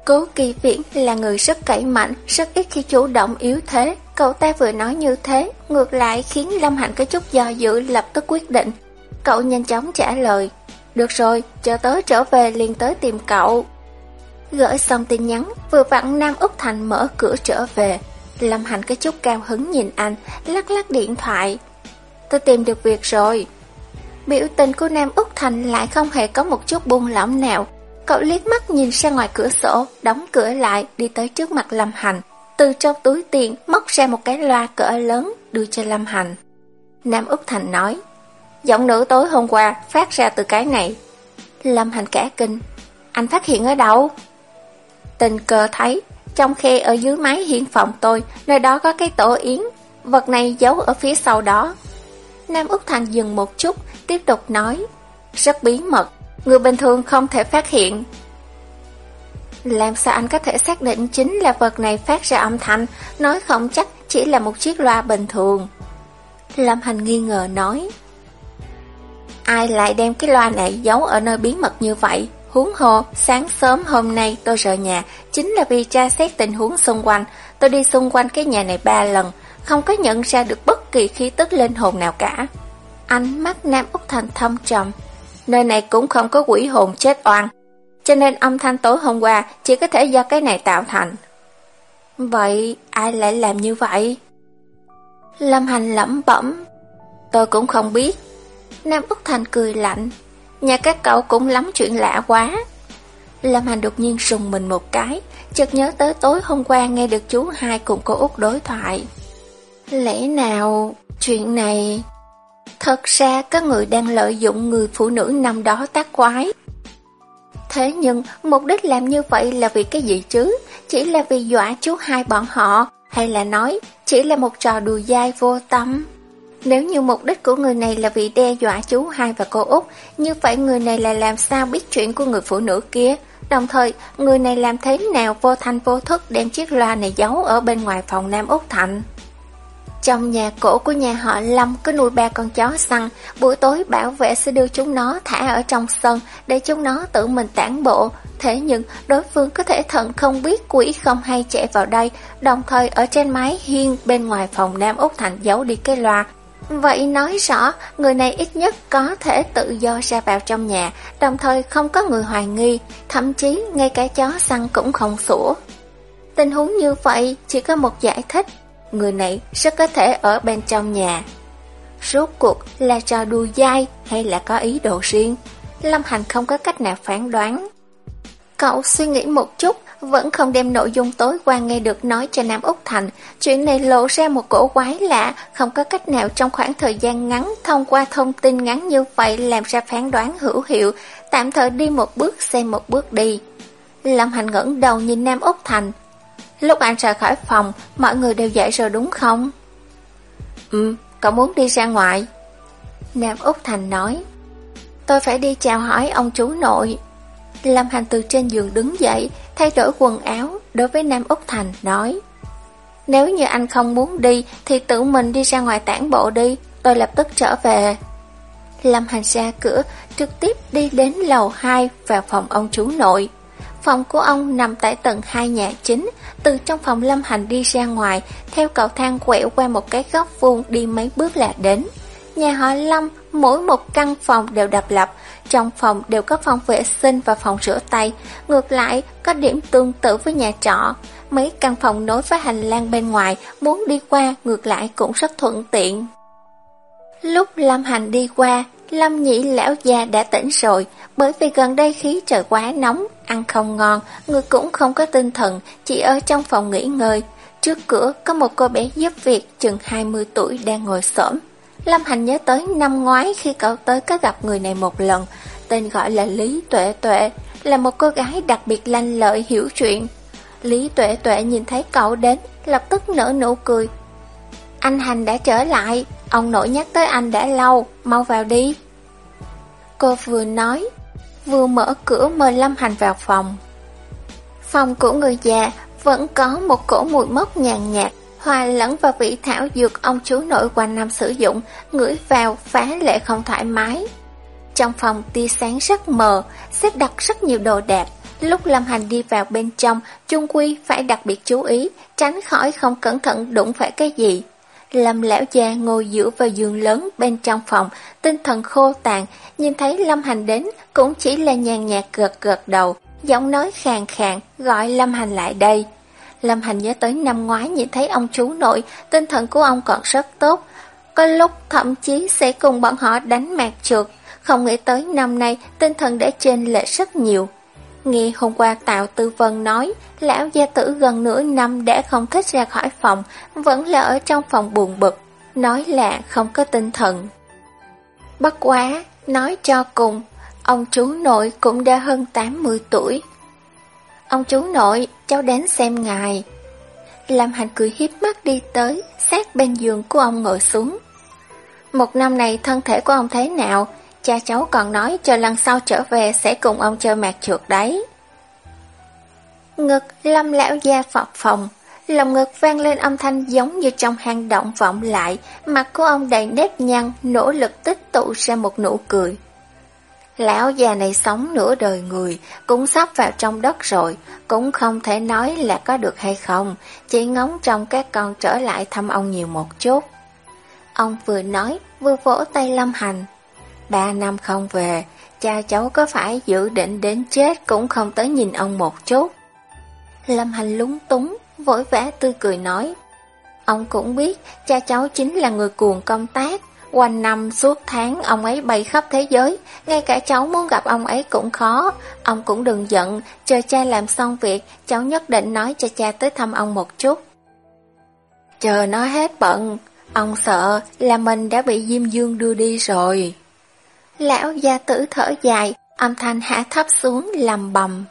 Cố kỳ viễn là người rất cậy mạnh, rất ít khi chủ động yếu thế. Cậu ta vừa nói như thế, ngược lại khiến Lâm Hạnh có chút do dự lập tức quyết định. Cậu nhanh chóng trả lời, được rồi, chờ tới trở về liền tới tìm cậu. Gửi xong tin nhắn, vừa vặn Nam Úc Thành mở cửa trở về. Lâm Hành cái chút cao hứng nhìn anh, lắc lắc điện thoại. Tôi tìm được việc rồi. Biểu tình của Nam Úc Thành lại không hề có một chút buông lỏng nào. Cậu liếc mắt nhìn ra ngoài cửa sổ, đóng cửa lại, đi tới trước mặt Lâm Hành. Từ trong túi tiền móc ra một cái loa cỡ lớn, đưa cho Lâm Hành. Nam Úc Thành nói, Giọng nữ tối hôm qua phát ra từ cái này. Lâm Hành cả kinh. Anh phát hiện ở đâu? Tình cờ thấy, trong khe ở dưới mái hiện phòng tôi, nơi đó có cái tổ yến. Vật này giấu ở phía sau đó. Nam Úc Thành dừng một chút, tiếp tục nói. Rất bí mật, người bình thường không thể phát hiện. Làm sao anh có thể xác định chính là vật này phát ra âm thanh, nói không chắc chỉ là một chiếc loa bình thường. Lâm Hành nghi ngờ nói. Ai lại đem cái loa này giấu ở nơi bí mật như vậy? Huống hồ, sáng sớm hôm nay tôi rời nhà, chính là vì tra xét tình huống xung quanh. Tôi đi xung quanh cái nhà này ba lần, không có nhận ra được bất kỳ khí tức linh hồn nào cả. Ánh mắt Nam Úc Thành thâm trầm. Nơi này cũng không có quỷ hồn chết oan, cho nên âm thanh tối hôm qua chỉ có thể do cái này tạo thành. Vậy ai lại làm như vậy? Lâm Hành lẩm bẩm. Tôi cũng không biết, Nam Úc Thành cười lạnh. Nhà các cậu cũng lắm chuyện lạ quá. Lâm Hành đột nhiên sùng mình một cái, chợt nhớ tới tối hôm qua nghe được chú hai cùng cô Út đối thoại. Lẽ nào chuyện này... Thật ra các người đang lợi dụng người phụ nữ năm đó tác quái. Thế nhưng mục đích làm như vậy là vì cái gì chứ? Chỉ là vì dọa chú hai bọn họ, hay là nói chỉ là một trò đùa dai vô tâm? Nếu như mục đích của người này là vì đe dọa chú hai và cô Út, như vậy người này là làm sao biết chuyện của người phụ nữ kia? Đồng thời, người này làm thế nào vô thanh vô thức đem chiếc loa này giấu ở bên ngoài phòng Nam Úc thạnh Trong nhà cổ của nhà họ Lâm có nuôi ba con chó săn, buổi tối bảo vệ sẽ đưa chúng nó thả ở trong sân để chúng nó tự mình tản bộ. Thế nhưng đối phương có thể thận không biết quỷ không hay chạy vào đây, đồng thời ở trên mái hiên bên ngoài phòng Nam Úc Thành giấu đi cái loa. Vậy nói rõ, người này ít nhất có thể tự do ra vào trong nhà, đồng thời không có người hoài nghi, thậm chí ngay cả chó săn cũng không sủa. Tình huống như vậy chỉ có một giải thích, người này rất có thể ở bên trong nhà. Rốt cuộc là trò đùa dai hay là có ý đồ riêng? Lâm Hành không có cách nào phán đoán. Cậu suy nghĩ một chút, vẫn không đem nội dung tối qua nghe được nói cho Nam Úc Thành. Chuyện này lộ ra một cổ quái lạ, không có cách nào trong khoảng thời gian ngắn thông qua thông tin ngắn như vậy làm ra phán đoán hữu hiệu, tạm thời đi một bước xem một bước đi. Lâm Hành ngẩng đầu nhìn Nam Úc Thành, Lúc anh rời khỏi phòng, mọi người đều dậy rồi đúng không? Ừ, cậu muốn đi ra ngoài. Nam Úc Thành nói. Tôi phải đi chào hỏi ông chú nội. Lâm Hành từ trên giường đứng dậy, thay đổi quần áo, đối với Nam Úc Thành nói. Nếu như anh không muốn đi, thì tự mình đi ra ngoài tản bộ đi, tôi lập tức trở về. Lâm Hành ra cửa, trực tiếp đi đến lầu 2 và phòng ông chú nội. Phòng của ông nằm tại tầng 2 nhà chính, từ trong phòng Lâm Hành đi ra ngoài, theo cầu thang quẹo qua một cái góc vuông đi mấy bước là đến. Nhà họ Lâm, mỗi một căn phòng đều độc lập, trong phòng đều có phòng vệ sinh và phòng rửa tay, ngược lại có điểm tương tự với nhà trọ. Mấy căn phòng nối với hành lang bên ngoài, muốn đi qua ngược lại cũng rất thuận tiện. Lúc Lâm Hành đi qua, Lâm Nhĩ lão già đã tỉnh rồi, bởi vì gần đây khí trời quá nóng, ăn không ngon, người cũng không có tinh thần, chỉ ở trong phòng nghỉ ngơi. Trước cửa có một cô bé giúp việc chừng 20 tuổi đang ngồi xổm. Lâm Hành nhớ tới năm ngoái khi cậu tới có gặp người này một lần, tên gọi là Lý Tuệ Tuệ, là một cô gái đặc biệt lanh lợi hiểu chuyện. Lý Tuệ Tuệ nhìn thấy cậu đến, lập tức nở nụ cười. Anh Hành đã trở lại, ông nội nhắc tới anh đã lâu, mau vào đi. Cô vừa nói, vừa mở cửa mời Lâm Hành vào phòng. Phòng của người già vẫn có một cổ mùi mốc nhàn nhạt, hòa lẫn vào vị thảo dược ông chú nội quanh năm sử dụng, ngửi vào phá lệ không thoải mái. Trong phòng tia sáng rất mờ, xếp đặt rất nhiều đồ đạc. Lúc Lâm Hành đi vào bên trong, Trung Quy phải đặc biệt chú ý, tránh khỏi không cẩn thận đụng phải cái gì. Lâm lão già ngồi giữa vào giường lớn bên trong phòng, tinh thần khô tàn, nhìn thấy Lâm Hành đến cũng chỉ là nhàn nhạt gật gật đầu, giọng nói khàn khàn gọi Lâm Hành lại đây. Lâm Hành nhớ tới năm ngoái nhìn thấy ông chú nội, tinh thần của ông còn rất tốt. Có lúc thậm chí sẽ cùng bọn họ đánh mạc trượt, không nghĩ tới năm nay tinh thần đã trên lệ rất nhiều. Nghe hôm qua Tạo Tư Vân nói, lão gia tử gần nửa năm đã không thích ra khỏi phòng, vẫn là ở trong phòng buồn bực, nói là không có tinh thần. Bất quá, nói cho cùng, ông chú nội cũng đã hơn 80 tuổi. Ông chú nội, cháu đến xem ngài. Lâm Hành cười hiếp mắt đi tới, sát bên giường của ông ngồi xuống. Một năm này thân thể của ông thế nào, cha cháu còn nói cho lần sau trở về sẽ cùng ông chơi mạc trượt đấy. Ngực lâm lão gia phập phòng, lòng ngực vang lên âm thanh giống như trong hang động vọng lại, mặt của ông đầy nếp nhăn, nỗ lực tích tụ ra một nụ cười. Lão già này sống nửa đời người, cũng sắp vào trong đất rồi, cũng không thể nói là có được hay không, chỉ ngóng trong các con trở lại thăm ông nhiều một chút. Ông vừa nói, vừa vỗ tay Lâm Hành. Ba năm không về, cha cháu có phải dự định đến chết cũng không tới nhìn ông một chút. Lâm Hành lúng túng, vội vã tươi cười nói. Ông cũng biết cha cháu chính là người cuồng công tác, quanh năm suốt tháng ông ấy bay khắp thế giới, ngay cả cháu muốn gặp ông ấy cũng khó. Ông cũng đừng giận, chờ cha làm xong việc, cháu nhất định nói cho cha tới thăm ông một chút. Chờ nó hết bận, ông sợ là mình đã bị Diêm Dương đưa đi rồi. Lão gia tử thở dài, âm thanh hạ thấp xuống lầm bầm.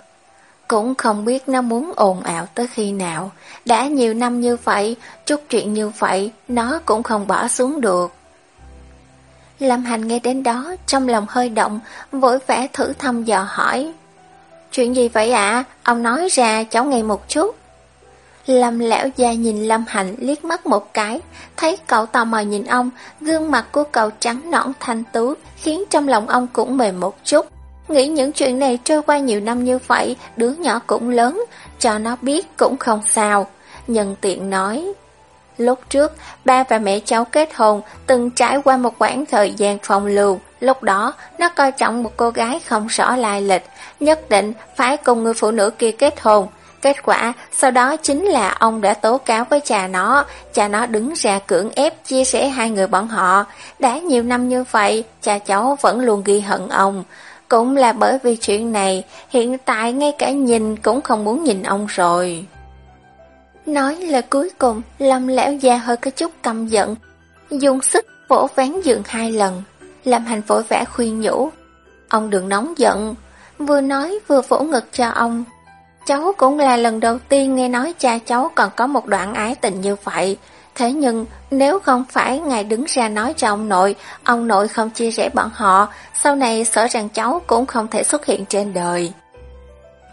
Cũng không biết nó muốn ồn ào tới khi nào. Đã nhiều năm như vậy, chút chuyện như vậy, nó cũng không bỏ xuống được. Lâm Hành nghe đến đó, trong lòng hơi động, vội vã thử thăm dò hỏi. Chuyện gì vậy ạ? Ông nói ra cháu nghe một chút. Lâm lão gia nhìn Lâm Hạnh liếc mắt một cái, thấy cậu tò mò nhìn ông, gương mặt của cậu trắng nõn thanh tú, khiến trong lòng ông cũng mềm một chút. Nghĩ những chuyện này trôi qua nhiều năm như vậy, đứa nhỏ cũng lớn, cho nó biết cũng không sao. Nhân tiện nói, lúc trước, ba và mẹ cháu kết hôn, từng trải qua một quãng thời gian phòng lưu. Lúc đó, nó coi trọng một cô gái không rõ lai lịch, nhất định phải cùng người phụ nữ kia kết hôn. Kết quả, sau đó chính là ông đã tố cáo với cha nó, cha nó đứng ra cưỡng ép chia sẻ hai người bọn họ. Đã nhiều năm như vậy, cha cháu vẫn luôn ghi hận ông. Cũng là bởi vì chuyện này, hiện tại ngay cả nhìn cũng không muốn nhìn ông rồi. Nói là cuối cùng, Lâm lão già hơi có chút căm giận, dùng sức vỗ ván giường hai lần. làm hành vội vã khuyên nhủ. Ông đừng nóng giận, vừa nói vừa vỗ ngực cho ông. Cháu cũng là lần đầu tiên nghe nói cha cháu còn có một đoạn ái tình như vậy. Thế nhưng, nếu không phải ngài đứng ra nói cho ông nội, ông nội không chia rẽ bọn họ, sau này sợ rằng cháu cũng không thể xuất hiện trên đời.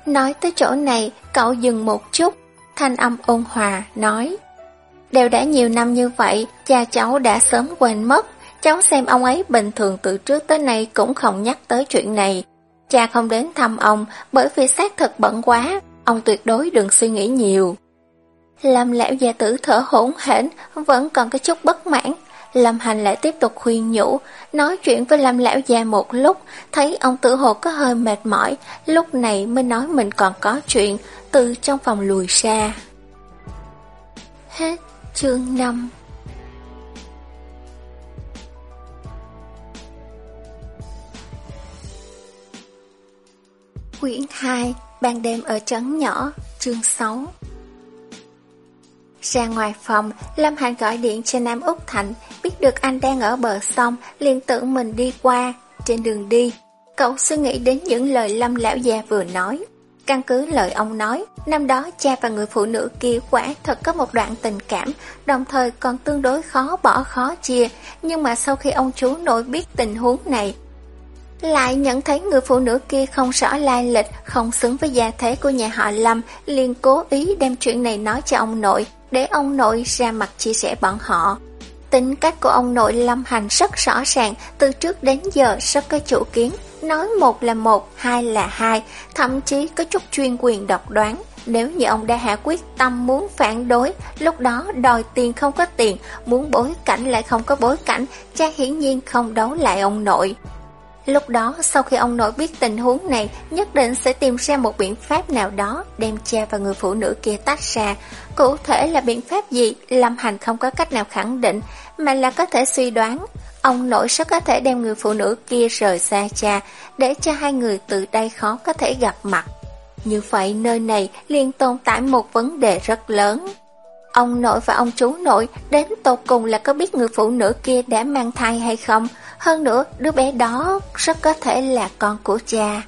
Nói tới chỗ này, cậu dừng một chút, thanh âm ôn hòa, nói Đều đã nhiều năm như vậy, cha cháu đã sớm quên mất, cháu xem ông ấy bình thường từ trước tới nay cũng không nhắc tới chuyện này. Cha không đến thăm ông bởi vì xác thực bận quá, ông tuyệt đối đừng suy nghĩ nhiều. Lâm lão gia tử thở hổn hển, vẫn còn cái chút bất mãn. Lâm Hành lại tiếp tục khuyên nhủ, nói chuyện với Lâm lão gia một lúc, thấy ông tự hồ có hơi mệt mỏi, lúc này mới nói mình còn có chuyện, từ trong phòng lùi ra. Hết chương 5 Quyển 2 Ban đêm ở trấn nhỏ Chương 6 ra ngoài phòng, Lâm Hành gọi điện cho Nam Úc thạnh biết được anh đang ở bờ sông, liền tự mình đi qua. Trên đường đi, cậu suy nghĩ đến những lời Lâm lão già vừa nói. Căn cứ lời ông nói, năm đó cha và người phụ nữ kia quả thật có một đoạn tình cảm, đồng thời còn tương đối khó bỏ khó chia, nhưng mà sau khi ông chú nội biết tình huống này, lại nhận thấy người phụ nữ kia không rõ lai lịch, không xứng với gia thế của nhà họ Lâm, liền cố ý đem chuyện này nói cho ông nội, để ông nội ra mặt chia sẻ bọn họ. Tính cách của ông nội Lâm Hành rất rõ ràng, từ trước đến giờ rất có chủ kiến, nói một là một, hai là hai, thậm chí có chút chuyên quyền độc đoán. Nếu như ông đã hạ quyết tâm muốn phản đối, lúc đó đòi tiền không có tiền, muốn bối cảnh lại không có bối cảnh, cha hiển nhiên không đấu lại ông nội. Lúc đó, sau khi ông nội biết tình huống này, nhất định sẽ tìm ra một biện pháp nào đó đem cha và người phụ nữ kia tách ra. Cụ thể là biện pháp gì, Lâm Hành không có cách nào khẳng định, mà là có thể suy đoán. Ông nội rất có thể đem người phụ nữ kia rời xa cha, để cho hai người từ đây khó có thể gặp mặt. Như vậy nơi này liên tồn tại một vấn đề rất lớn. Ông nội và ông chú nội đến tột cùng là có biết người phụ nữ kia đã mang thai hay không? Hơn nữa, đứa bé đó rất có thể là con của cha.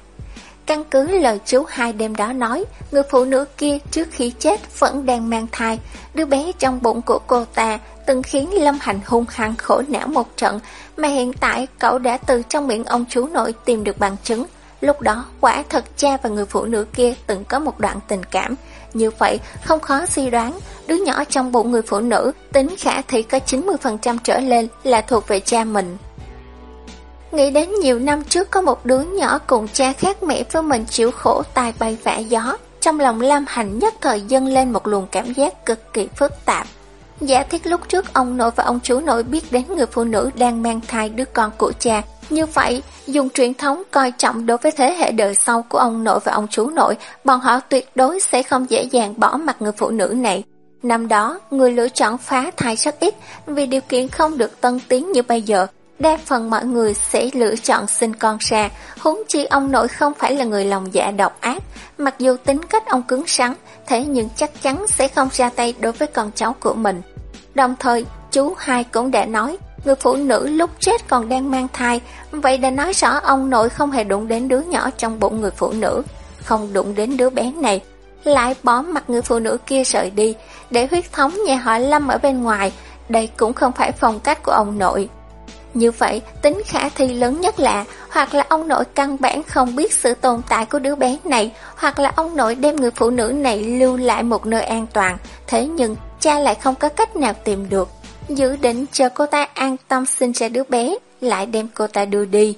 Căn cứ lời chú hai đêm đó nói, người phụ nữ kia trước khi chết vẫn đang mang thai. Đứa bé trong bụng của cô ta từng khiến Lâm Hành hung hăng khổ não một trận, mà hiện tại cậu đã từ trong miệng ông chú nội tìm được bằng chứng. Lúc đó, quả thật cha và người phụ nữ kia từng có một đoạn tình cảm. Như vậy, không khó suy đoán, đứa nhỏ trong bụng người phụ nữ tính khả thi có 90% trở lên là thuộc về cha mình. Nghĩ đến nhiều năm trước có một đứa nhỏ cùng cha khác mẹ với mình chịu khổ tai bay vạ gió, trong lòng Lam Hành nhất thời dâng lên một luồng cảm giác cực kỳ phức tạp. Giả thiết lúc trước ông nội và ông chú nội biết đến người phụ nữ đang mang thai đứa con của cha, như vậy, dùng truyền thống coi trọng đối với thế hệ đời sau của ông nội và ông chú nội, bọn họ tuyệt đối sẽ không dễ dàng bỏ mặt người phụ nữ này. Năm đó, người lựa chọn phá thai rất ít vì điều kiện không được tân tiến như bây giờ, Đa phần mọi người sẽ lựa chọn sinh con ra, huống chi ông nội không phải là người lòng dạ độc ác, mặc dù tính cách ông cứng rắn, thế nhưng chắc chắn sẽ không ra tay đối với con cháu của mình. Đồng thời, chú hai cũng đã nói, người phụ nữ lúc chết còn đang mang thai, vậy đã nói rõ ông nội không hề đụng đến đứa nhỏ trong bụng người phụ nữ, không đụng đến đứa bé này, lại bỏ mặt người phụ nữ kia rời đi, để huyết thống nhà họ Lâm ở bên ngoài, đây cũng không phải phong cách của ông nội. Như vậy, tính khả thi lớn nhất là hoặc là ông nội căn bản không biết sự tồn tại của đứa bé này, hoặc là ông nội đem người phụ nữ này lưu lại một nơi an toàn, thế nhưng cha lại không có cách nào tìm được. Dự định chờ cô ta an tâm sinh ra đứa bé, lại đem cô ta đưa đi.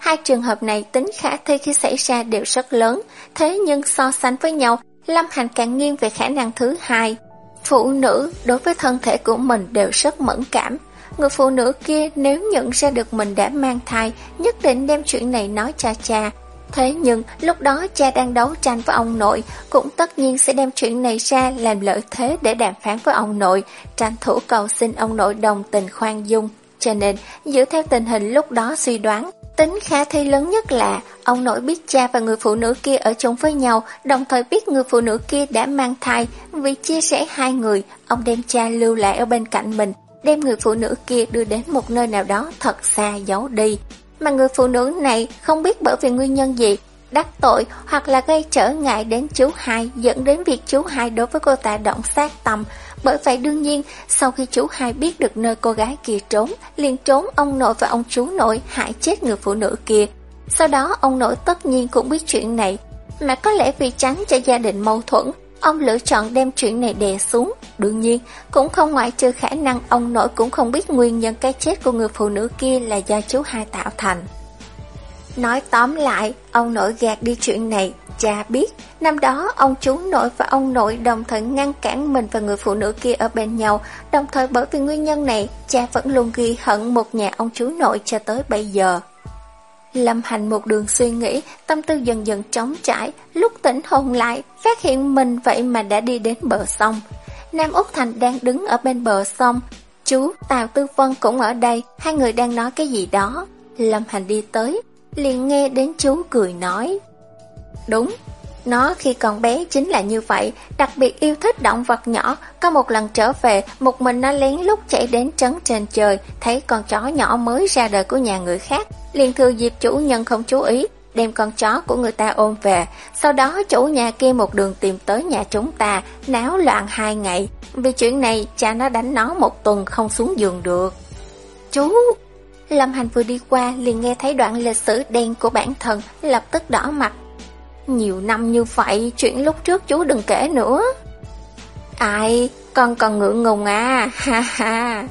Hai trường hợp này tính khả thi khi xảy ra đều rất lớn, thế nhưng so sánh với nhau, Lâm Hành càng nghiêng về khả năng thứ hai. Phụ nữ đối với thân thể của mình đều rất mẫn cảm, Người phụ nữ kia nếu nhận ra được mình đã mang thai, nhất định đem chuyện này nói cha cha. Thế nhưng, lúc đó cha đang đấu tranh với ông nội, cũng tất nhiên sẽ đem chuyện này ra làm lợi thế để đàm phán với ông nội, tranh thủ cầu xin ông nội đồng tình khoan dung. Cho nên, dựa theo tình hình lúc đó suy đoán, tính khả thi lớn nhất là ông nội biết cha và người phụ nữ kia ở chung với nhau, đồng thời biết người phụ nữ kia đã mang thai. Vì chia sẻ hai người, ông đem cha lưu lại ở bên cạnh mình, đem người phụ nữ kia đưa đến một nơi nào đó thật xa giấu đi. Mà người phụ nữ này không biết bởi vì nguyên nhân gì, đắc tội hoặc là gây trở ngại đến chú hai dẫn đến việc chú hai đối với cô ta động sát tâm. Bởi vậy đương nhiên, sau khi chú hai biết được nơi cô gái kia trốn, liền trốn ông nội và ông chú nội hại chết người phụ nữ kia. Sau đó ông nội tất nhiên cũng biết chuyện này, mà có lẽ vì tránh cho gia đình mâu thuẫn, Ông lựa chọn đem chuyện này đè xuống. Đương nhiên, cũng không ngoại trừ khả năng Ông nội cũng không biết nguyên nhân cái chết của người phụ nữ kia là do chú hai tạo thành. Nói tóm lại, Ông nội gạt đi chuyện này. Cha biết, Năm đó ông chú nội và ông nội đồng thời ngăn cản mình và người phụ nữ kia ở bên nhau. Đồng thời bởi vì nguyên nhân này, Cha vẫn luôn ghi hận một nhà ông chú nội cho tới bây giờ. Lâm Hành một đường suy nghĩ, tâm tư dần dần trống trải, lúc tỉnh hồn lại, phát hiện mình vậy mà đã đi đến bờ sông. Nam Úc Thành đang đứng ở bên bờ sông, chú Tào Tư Vân cũng ở đây, hai người đang nói cái gì đó. Lâm Hành đi tới, liền nghe đến chú cười nói. Đúng, nó khi còn bé chính là như vậy, đặc biệt yêu thích động vật nhỏ. Có một lần trở về, một mình nó lén lúc chạy đến trấn trên trời, thấy con chó nhỏ mới ra đời của nhà người khác. Liền thừa dịp chủ nhân không chú ý, đem con chó của người ta ôm về. Sau đó chủ nhà kia một đường tìm tới nhà chúng ta, náo loạn hai ngày. Vì chuyện này, cha nó đánh nó một tuần không xuống giường được. Chú! Lâm Hành vừa đi qua liền nghe thấy đoạn lịch sử đen của bản thân, lập tức đỏ mặt, nhiều năm như vậy, chuyện lúc trước chú đừng kể nữa. Ai, con còn ngượng ngùng à, ha ha.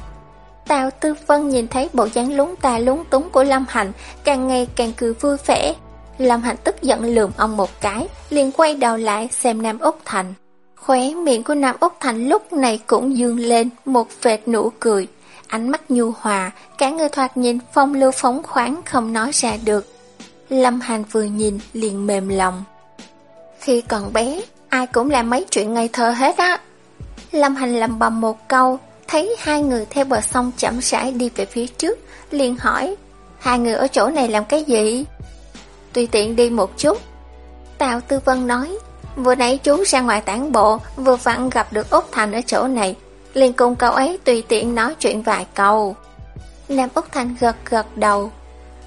Tào Tư Vân nhìn thấy bộ dáng lúng ta lúng túng của Lâm Hành, càng ngày càng cười vui vẻ. Lâm Hành tức giận lườm ông một cái, liền quay đầu lại xem Nam Úc Thành. Khóe miệng của Nam Úc Thành lúc này cũng dương lên một vệt nụ cười. Ánh mắt nhu hòa, cả người thoạt nhìn phong lưu phóng khoáng không nói ra được. Lâm Hành vừa nhìn liền mềm lòng. Khi còn bé, ai cũng làm mấy chuyện ngây thơ hết á. Lâm Hành lầm bầm một câu, thấy hai người theo bờ sông chậm rãi đi về phía trước, liền hỏi, hai người ở chỗ này làm cái gì? Tùy tiện đi một chút. Tào Tư Vân nói, vừa nãy chú ra ngoài tản bộ, vừa vặn gặp được Úc Thành ở chỗ này, liền cùng cậu ấy tùy tiện nói chuyện vài câu. Nam Úc Thành gật gật đầu,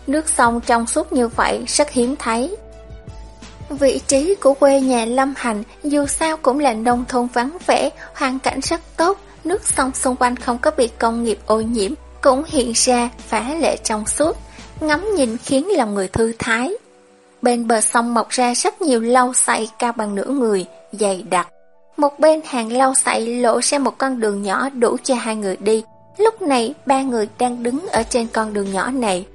Nước sông trong suốt như vậy rất hiếm thấy. Vị trí của quê nhà Lâm Hành dù sao cũng là nông thôn vắng vẻ, hoàn cảnh rất tốt, nước sông xung quanh không có bị công nghiệp ô nhiễm, cũng hiện ra phá lệ trong suốt, ngắm nhìn khiến lòng người thư thái. Bên bờ sông mọc ra rất nhiều lau sậy cao bằng nửa người, dày đặc. Một bên hàng lau sậy lộ ra một con đường nhỏ đủ cho hai người đi. Lúc này ba người đang đứng ở trên con đường nhỏ này,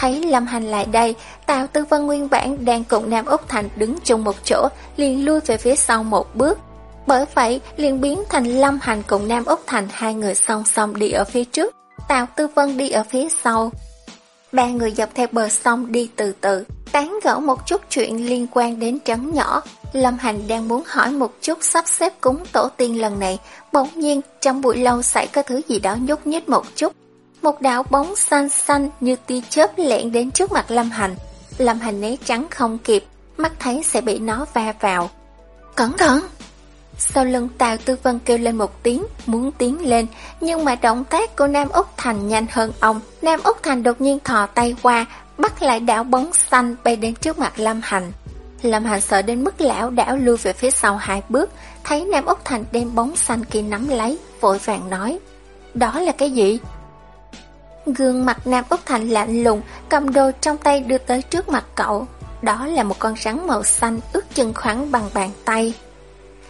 Thấy Lâm Hành lại đây, Tào Tư Vân nguyên bản đang cùng Nam Úc Thành đứng chung một chỗ, liền lui về phía sau một bước. Bởi vậy, liền biến thành Lâm Hành cùng Nam Úc Thành hai người song song đi ở phía trước, Tào Tư Vân đi ở phía sau. Ba người dọc theo bờ sông đi từ từ, tán gỡ một chút chuyện liên quan đến trấn nhỏ. Lâm Hành đang muốn hỏi một chút sắp xếp cúng tổ tiên lần này, bỗng nhiên trong bụi lâu xảy có thứ gì đó nhúc nhích một chút, một đạo bóng xanh xanh như tia chớp lẹn đến trước mặt Lâm Hành. Lâm Hành né trắng không kịp, mắt thấy sẽ bị nó va vào. Cẩn thận! Sau lưng Tào Tư Vân kêu lên một tiếng, muốn tiến lên, nhưng mà động tác của Nam Úc Thành nhanh hơn ông. Nam Úc Thành đột nhiên thò tay qua, bắt lại đảo bóng xanh bay đến trước mặt Lâm Hành. Lâm Hành sợ đến mức lão đảo lui về phía sau hai bước, thấy Nam Úc Thành đem bóng xanh kia nắm lấy, vội vàng nói. Đó là cái gì? Gương mặt Nam Úc Thành lạnh lùng, cầm đồ trong tay đưa tới trước mặt cậu. Đó là một con rắn màu xanh ước chừng khoảng bằng bàn tay.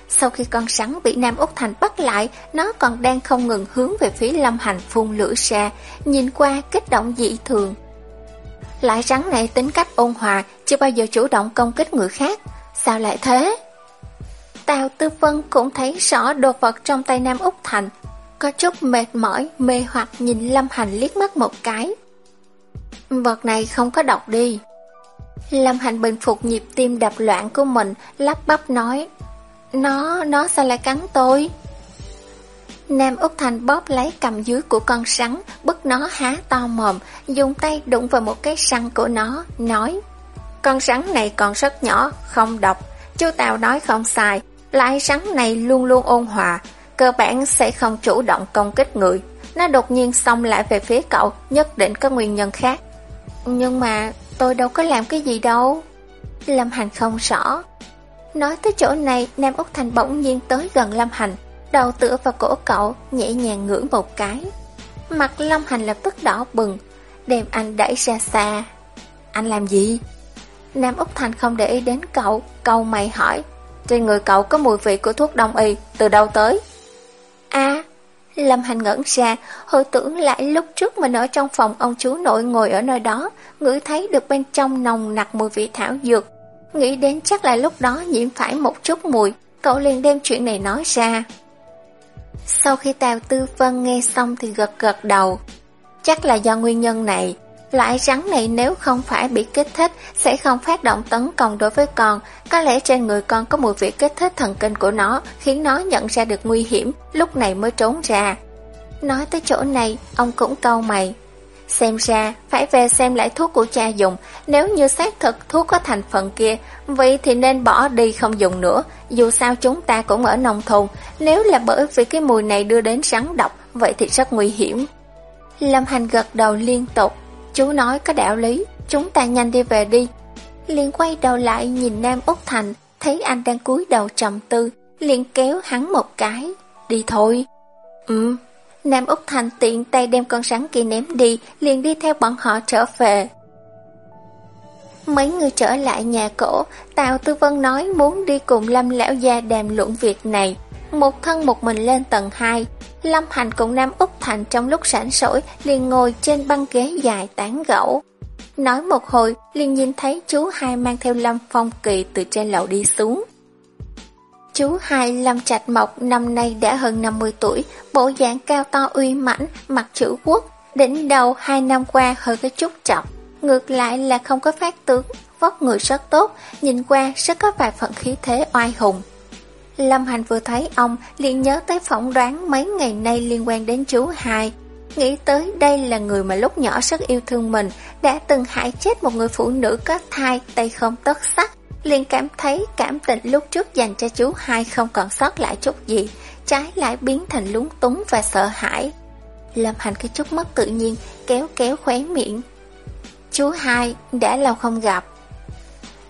Sau khi con rắn bị Nam Úc Thành bắt lại, nó còn đang không ngừng hướng về phía Lâm Hành phun lửa ra, nhìn qua kích động dị thường. Lại rắn này tính cách ôn hòa, chưa bao giờ chủ động công kích người khác. Sao lại thế? Tào Tư Vân cũng thấy rõ đồ vật trong tay Nam Úc Thành, có chút mệt mỏi, mê hoặc nhìn Lâm Hành liếc mắt một cái. Vật này không có độc đi. Lâm Hành bình phục nhịp tim đập loạn của mình, lắp bắp nói. Nó, nó sao lại cắn tôi? Nam Úc Thành bóp lấy cầm dưới của con rắn, bức nó há to mồm, dùng tay đụng vào một cái răng của nó, nói Con rắn này còn rất nhỏ, không độc, chú Tào nói không sai, lại rắn này luôn luôn ôn hòa, cơ bản sẽ không chủ động công kích người. Nó đột nhiên xông lại về phía cậu, nhất định có nguyên nhân khác. Nhưng mà tôi đâu có làm cái gì đâu. Lâm Hành không rõ. Nói tới chỗ này, Nam Úc Thành bỗng nhiên tới gần Lâm Hành, đầu tựa vào cổ cậu, nhẹ nhàng ngưỡng một cái. Mặt Lâm Hành lập tức đỏ bừng, đem anh đẩy ra xa. Anh làm gì? Nam Úc Thành không để ý đến cậu, câu mày hỏi. Trên người cậu có mùi vị của thuốc đông y, từ đâu tới? Lâm Hành ngẩn ra, hồi tưởng lại lúc trước mình ở trong phòng ông chú nội ngồi ở nơi đó, ngửi thấy được bên trong nồng nặc mùi vị thảo dược. Nghĩ đến chắc là lúc đó nhiễm phải một chút mùi, cậu liền đem chuyện này nói ra. Sau khi Tào Tư Vân nghe xong thì gật gật đầu. Chắc là do nguyên nhân này, Loại rắn này nếu không phải bị kích thích sẽ không phát động tấn công đối với con. Có lẽ trên người con có mùi vị kích thích thần kinh của nó khiến nó nhận ra được nguy hiểm, lúc này mới trốn ra. Nói tới chỗ này, ông cũng câu mày. Xem ra, phải về xem lại thuốc của cha dùng. Nếu như xác thực thuốc có thành phần kia, vậy thì nên bỏ đi không dùng nữa. Dù sao chúng ta cũng ở nông thôn. Nếu là bởi vì cái mùi này đưa đến rắn độc, vậy thì rất nguy hiểm. Lâm Hành gật đầu liên tục, Chú nói có đạo lý, chúng ta nhanh đi về đi. Liền quay đầu lại nhìn Nam Úc Thành, thấy anh đang cúi đầu trầm tư, liền kéo hắn một cái. Đi thôi. Ừ. Nam Úc Thành tiện tay đem con rắn kia ném đi, liền đi theo bọn họ trở về. Mấy người trở lại nhà cổ, Tào Tư Vân nói muốn đi cùng Lâm Lão Gia đàm luận việc này. Một thân một mình lên tầng 2, Lâm Hành cùng Nam Úc Thành trong lúc rảnh rỗi liền ngồi trên băng ghế dài tán gẫu. Nói một hồi, liền nhìn thấy chú hai mang theo Lâm Phong Kỳ từ trên lầu đi xuống. Chú hai Lâm Trạch Mộc năm nay đã hơn 50 tuổi, bộ dạng cao to uy mãnh, mặt chữ quốc, đỉnh đầu hai năm qua hơi có chút trọng. Ngược lại là không có phát tướng, vóc người rất tốt, nhìn qua rất có vài phần khí thế oai hùng. Lâm Hành vừa thấy ông liền nhớ tới phỏng đoán mấy ngày nay liên quan đến chú hai. Nghĩ tới đây là người mà lúc nhỏ rất yêu thương mình, đã từng hại chết một người phụ nữ có thai, tay không tất sắc. Liền cảm thấy cảm tình lúc trước dành cho chú hai không còn sót lại chút gì, trái lại biến thành lúng túng và sợ hãi. Lâm Hành cái chút mất tự nhiên, kéo kéo khóe miệng. Chú hai, đã lâu không gặp.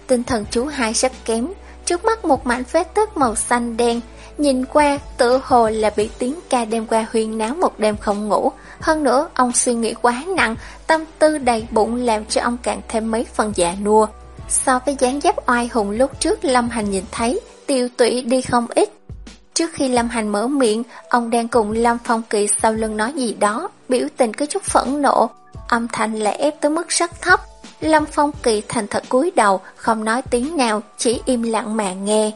Tinh thần chú hai rất kém, Trước mắt một mảnh vết tức màu xanh đen, Nhìn qua tự hồ là bị tiếng ca đêm qua huyên náo một đêm không ngủ. Hơn nữa, ông suy nghĩ quá nặng, Tâm tư đầy bụng làm cho ông càng thêm mấy phần dạ nua. So với dáng dấp oai hùng lúc trước, Lâm Hành nhìn thấy, Tiêu tụy đi không ít. Trước khi Lâm Hành mở miệng, Ông đang cùng Lâm Phong Kỳ sau lưng nói gì đó, Biểu tình có chút phẫn nộ. Âm thanh lại ép tới mức rất thấp. Lâm Phong Kỳ thành thật cúi đầu, không nói tiếng nào, chỉ im lặng mà nghe.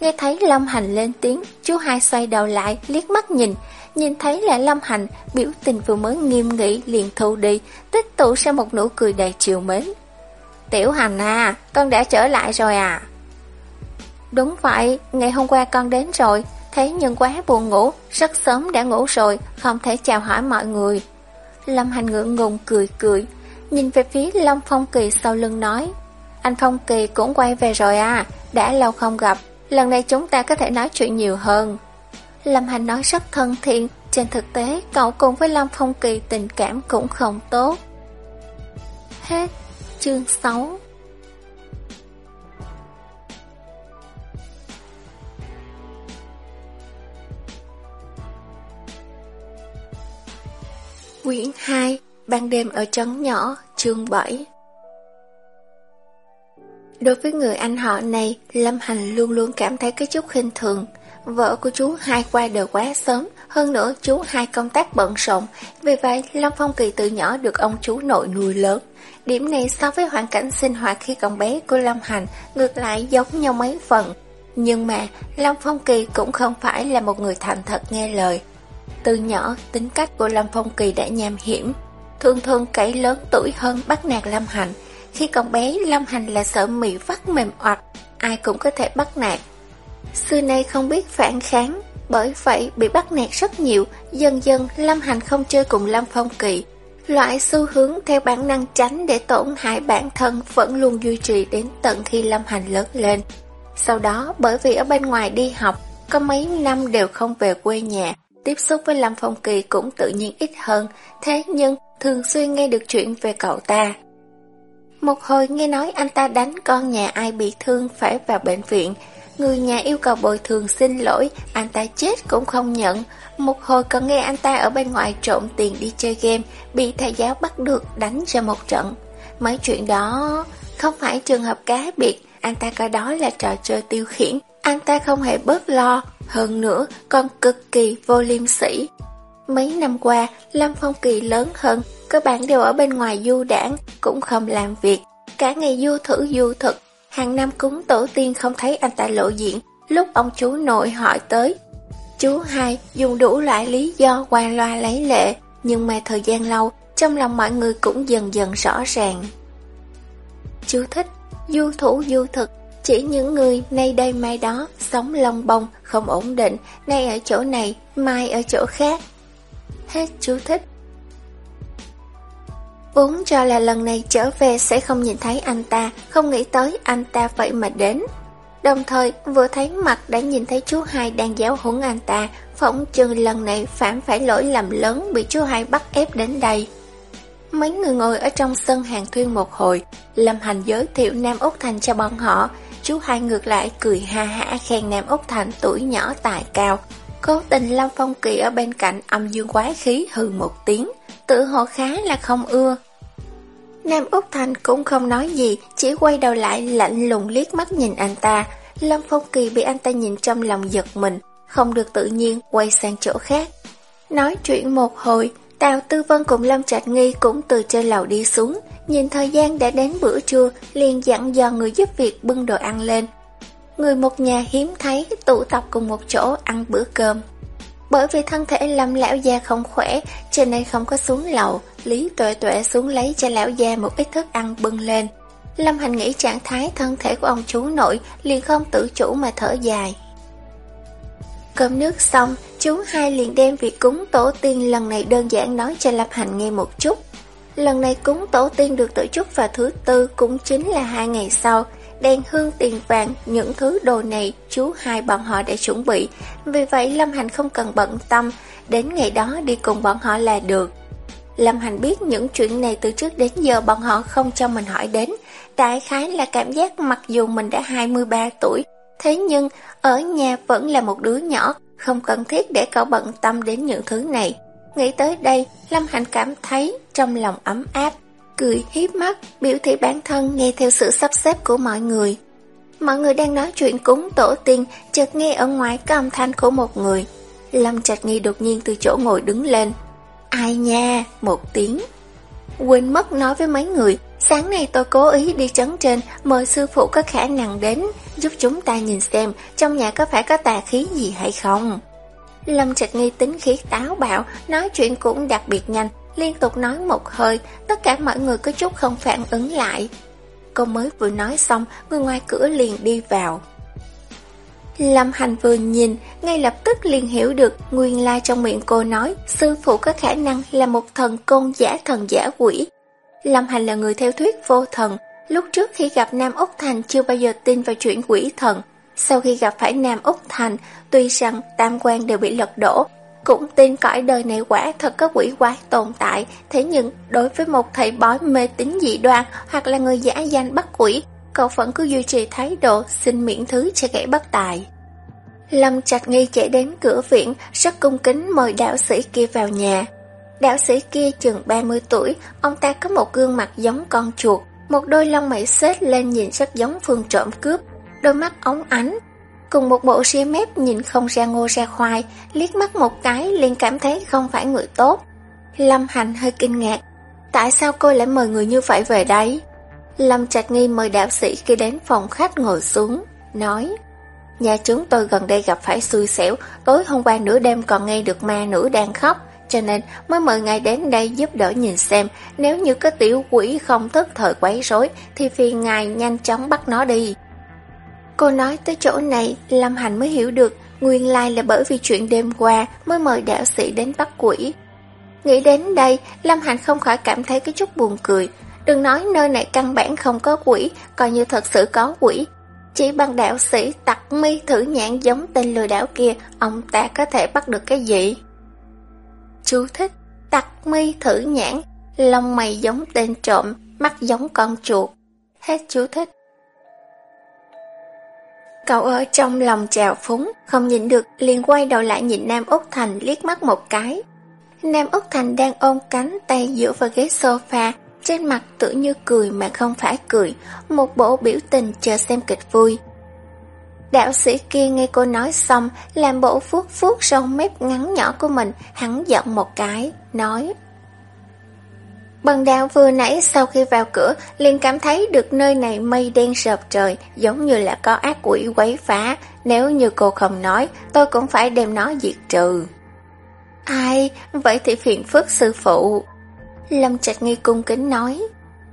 Nghe thấy Lâm Hành lên tiếng, chú hai xoay đầu lại, liếc mắt nhìn, nhìn thấy là Lâm Hành, biểu tình vừa mới nghiêm nghị liền thu đi, tích tụ ra một nụ cười đầy chiều mến. Tiểu Hành à, con đã trở lại rồi à? Đúng vậy, ngày hôm qua con đến rồi, thấy nhân quá buồn ngủ, rất sớm đã ngủ rồi, không thể chào hỏi mọi người. Lâm Hành ngượng ngùng cười cười, Nhìn về phía Long Phong Kỳ sau lưng nói Anh Phong Kỳ cũng quay về rồi à Đã lâu không gặp lần này chúng ta có thể nói chuyện nhiều hơn. Lâm Hành nói rất thân thiện, trên thực tế cậu cùng với Lâm Phong Kỳ tình cảm cũng không tốt. Hết chương 6 Quyển 2 Ban đêm ở trấn nhỏ Chương 7 Đối với người anh họ này, Lâm Hành luôn luôn cảm thấy cái chút khinh thường. Vợ của chú hai qua đời quá sớm, hơn nữa chú hai công tác bận rộn, vì vậy Lâm Phong Kỳ từ nhỏ được ông chú nội nuôi lớn. Điểm này so với hoàn cảnh sinh hoạt khi còn bé của Lâm Hành ngược lại giống nhau mấy phần. Nhưng mà Lâm Phong Kỳ cũng không phải là một người thành thật nghe lời. Từ nhỏ, tính cách của Lâm Phong Kỳ đã nham hiểm, thường thường cậy lớn tuổi hơn bắt nạt Lâm Hành. Khi còn bé, Lâm Hành là sợ mị vắt mềm oặt, ai cũng có thể bắt nạt. Xưa nay không biết phản kháng, bởi vậy bị bắt nạt rất nhiều, dần dần Lâm Hành không chơi cùng Lâm Phong Kỳ. Loại xu hướng theo bản năng tránh để tổn hại bản thân vẫn luôn duy trì đến tận khi Lâm Hành lớn lên. Sau đó, bởi vì ở bên ngoài đi học, có mấy năm đều không về quê nhà, tiếp xúc với Lâm Phong Kỳ cũng tự nhiên ít hơn, thế nhưng thường xuyên nghe được chuyện về cậu ta. Một hồi nghe nói anh ta đánh con nhà ai bị thương phải vào bệnh viện, người nhà yêu cầu bồi thường xin lỗi, anh ta chết cũng không nhận. Một hồi còn nghe anh ta ở bên ngoài trộm tiền đi chơi game, bị thầy giáo bắt được đánh cho một trận. Mấy chuyện đó không phải trường hợp cá biệt, anh ta coi đó là trò chơi tiêu khiển, anh ta không hề bớt lo, hơn nữa còn cực kỳ vô liêm sỉ. Mấy năm qua, Lâm Phong Kỳ lớn hơn, cơ bản đều ở bên ngoài du đảng, cũng không làm việc. Cả ngày du thử du thực, hàng năm cúng tổ tiên không thấy anh ta lộ diện, lúc ông chú nội hỏi tới. Chú hai dùng đủ loại lý do qua loa lấy lệ, nhưng mà thời gian lâu, trong lòng mọi người cũng dần dần rõ ràng. Chú thích, du thủ du thực, chỉ những người nay đây mai đó, sống lông bông, không ổn định, nay ở chỗ này, mai ở chỗ khác. Hết chú thích. Vốn cho là lần này trở về sẽ không nhìn thấy anh ta, không nghĩ tới anh ta vậy mà đến. Đồng thời, vừa thấy mặt đã nhìn thấy chú hai đang giáo huấn anh ta, phỏng chừng lần này phạm phải lỗi lầm lớn bị chú hai bắt ép đến đây. Mấy người ngồi ở trong sân hàng thuyên một hồi, Lâm Hành giới thiệu Nam Úc Thành cho bọn họ, chú hai ngược lại cười ha hả khen Nam Úc Thành tuổi nhỏ tài cao. Cố tình Lâm Phong Kỳ ở bên cạnh âm dương quái khí hừ một tiếng, tự hồ khá là không ưa. Nam Úc Thành cũng không nói gì, chỉ quay đầu lại lạnh lùng liếc mắt nhìn anh ta. Lâm Phong Kỳ bị anh ta nhìn trong lòng giật mình, không được tự nhiên quay sang chỗ khác. Nói chuyện một hồi, Tào Tư Vân cùng Lâm Trạch Nghi cũng từ trên lầu đi xuống, nhìn thời gian đã đến bữa trưa, liền dặn dò người giúp việc bưng đồ ăn lên. Người một nhà hiếm thấy tụ tập cùng một chỗ ăn bữa cơm. Bởi vì thân thể Lâm lão gia không khỏe, cho nên không có xuống lầu, Lý Tuệ Tuệ xuống lấy cho lão gia một ít thức ăn bưng lên. Lâm Hành nghĩ trạng thái thân thể của ông chú nội liền không tự chủ mà thở dài. Cơm nước xong, chú hai liền đem việc cúng tổ tiên lần này đơn giản nói cho Lâm Hành nghe một chút. Lần này cúng tổ tiên được tổ chức vào thứ tư cũng chính là hai ngày sau. Đèn hương tiền vàng, những thứ đồ này chú hai bọn họ đã chuẩn bị. Vì vậy Lâm Hành không cần bận tâm, đến ngày đó đi cùng bọn họ là được. Lâm Hành biết những chuyện này từ trước đến giờ bọn họ không cho mình hỏi đến. Đại khái là cảm giác mặc dù mình đã 23 tuổi, thế nhưng ở nhà vẫn là một đứa nhỏ, không cần thiết để cậu bận tâm đến những thứ này. Nghĩ tới đây, Lâm Hành cảm thấy trong lòng ấm áp, cười hiếp mắt, biểu thị bản thân nghe theo sự sắp xếp của mọi người. Mọi người đang nói chuyện cúng tổ tiên, chợt nghe ở ngoài có âm thanh của một người. Lâm Trạch Nghi đột nhiên từ chỗ ngồi đứng lên. Ai nha, một tiếng. Quên mất nói với mấy người, sáng nay tôi cố ý đi trấn trên, mời sư phụ có khả năng đến, giúp chúng ta nhìn xem trong nhà có phải có tà khí gì hay không. Lâm Trạch Nghi tính khí táo bạo, nói chuyện cũng đặc biệt nhanh, liên tục nói một hơi, tất cả mọi người có chút không phản ứng lại. Cô mới vừa nói xong, người ngoài cửa liền đi vào. Lâm Hành vừa nhìn, ngay lập tức liền hiểu được nguyên lai trong miệng cô nói sư phụ có khả năng là một thần côn giả thần giả quỷ. Lâm Hành là người theo thuyết vô thần, lúc trước khi gặp Nam Úc Thành chưa bao giờ tin vào chuyện quỷ thần. sau khi gặp phải Nam Úc Thành, tuy rằng tam quan đều bị lật đổ, cũng tin cõi đời này quả thật có quỷ quái tồn tại, thế nhưng đối với một thầy bói mê tín dị đoan hoặc là người giả danh bắt quỷ, cậu vẫn cứ duy trì thái độ xin miễn thứ cho kẻ bất tài. Lâm Trạch Nghi chạy đến cửa viện, rất cung kính mời đạo sĩ kia vào nhà. Đạo sĩ kia chừng 30 tuổi, ông ta có một gương mặt giống con chuột, một đôi lông mày xếp lên nhìn rất giống phương trộm cướp, đôi mắt ống ánh, cùng một bộ ria mép nhìn không ra ngô ra khoai, liếc mắt một cái liền cảm thấy không phải người tốt. Lâm Hành hơi kinh ngạc, tại sao cô lại mời người như vậy về đây? Lâm Trạch Nghi mời đạo sĩ khi đến phòng khách ngồi xuống, nói Nhà chúng tôi gần đây gặp phải xui xẻo, tối hôm qua nửa đêm còn nghe được ma nữ đang khóc, cho nên mới mời ngài đến đây giúp đỡ nhìn xem, nếu như có tiểu quỷ không thức thời quấy rối thì phiền ngài nhanh chóng bắt nó đi. Cô nói tới chỗ này, Lâm Hành mới hiểu được nguyên lai là bởi vì chuyện đêm qua mới mời đạo sĩ đến bắt quỷ. Nghĩ đến đây, Lâm Hành không khỏi cảm thấy cái chút buồn cười. Đừng nói nơi này căn bản không có quỷ, coi như thật sự có quỷ. Chỉ bằng đạo sĩ tặc mi thử nhãn giống tên lừa đảo kia, ông ta có thể bắt được cái gì? Chú thích, tặc mi thử nhãn, lông mày giống tên trộm, mắt giống con chuột. Hết chú thích. Cậu ở trong lòng trào phúng, không nhìn được, liền quay đầu lại nhìn Nam Úc Thành liếc mắt một cái. Nam Úc Thành đang ôm cánh tay dựa vào ghế sofa, trên mặt tự như cười mà không phải cười, một bộ biểu tình chờ xem kịch vui. Đạo sĩ kia nghe cô nói xong, làm bộ vuốt vuốt râu mép ngắn nhỏ của mình, hắn giận một cái, nói Bần đạo vừa nãy sau khi vào cửa liền cảm thấy được nơi này mây đen sợp trời giống như là có ác quỷ quấy phá. Nếu như cô không nói, tôi cũng phải đem nó diệt trừ. Ai, vậy thì phiền phức sư phụ. Lâm Trạch Nghi cung kính nói.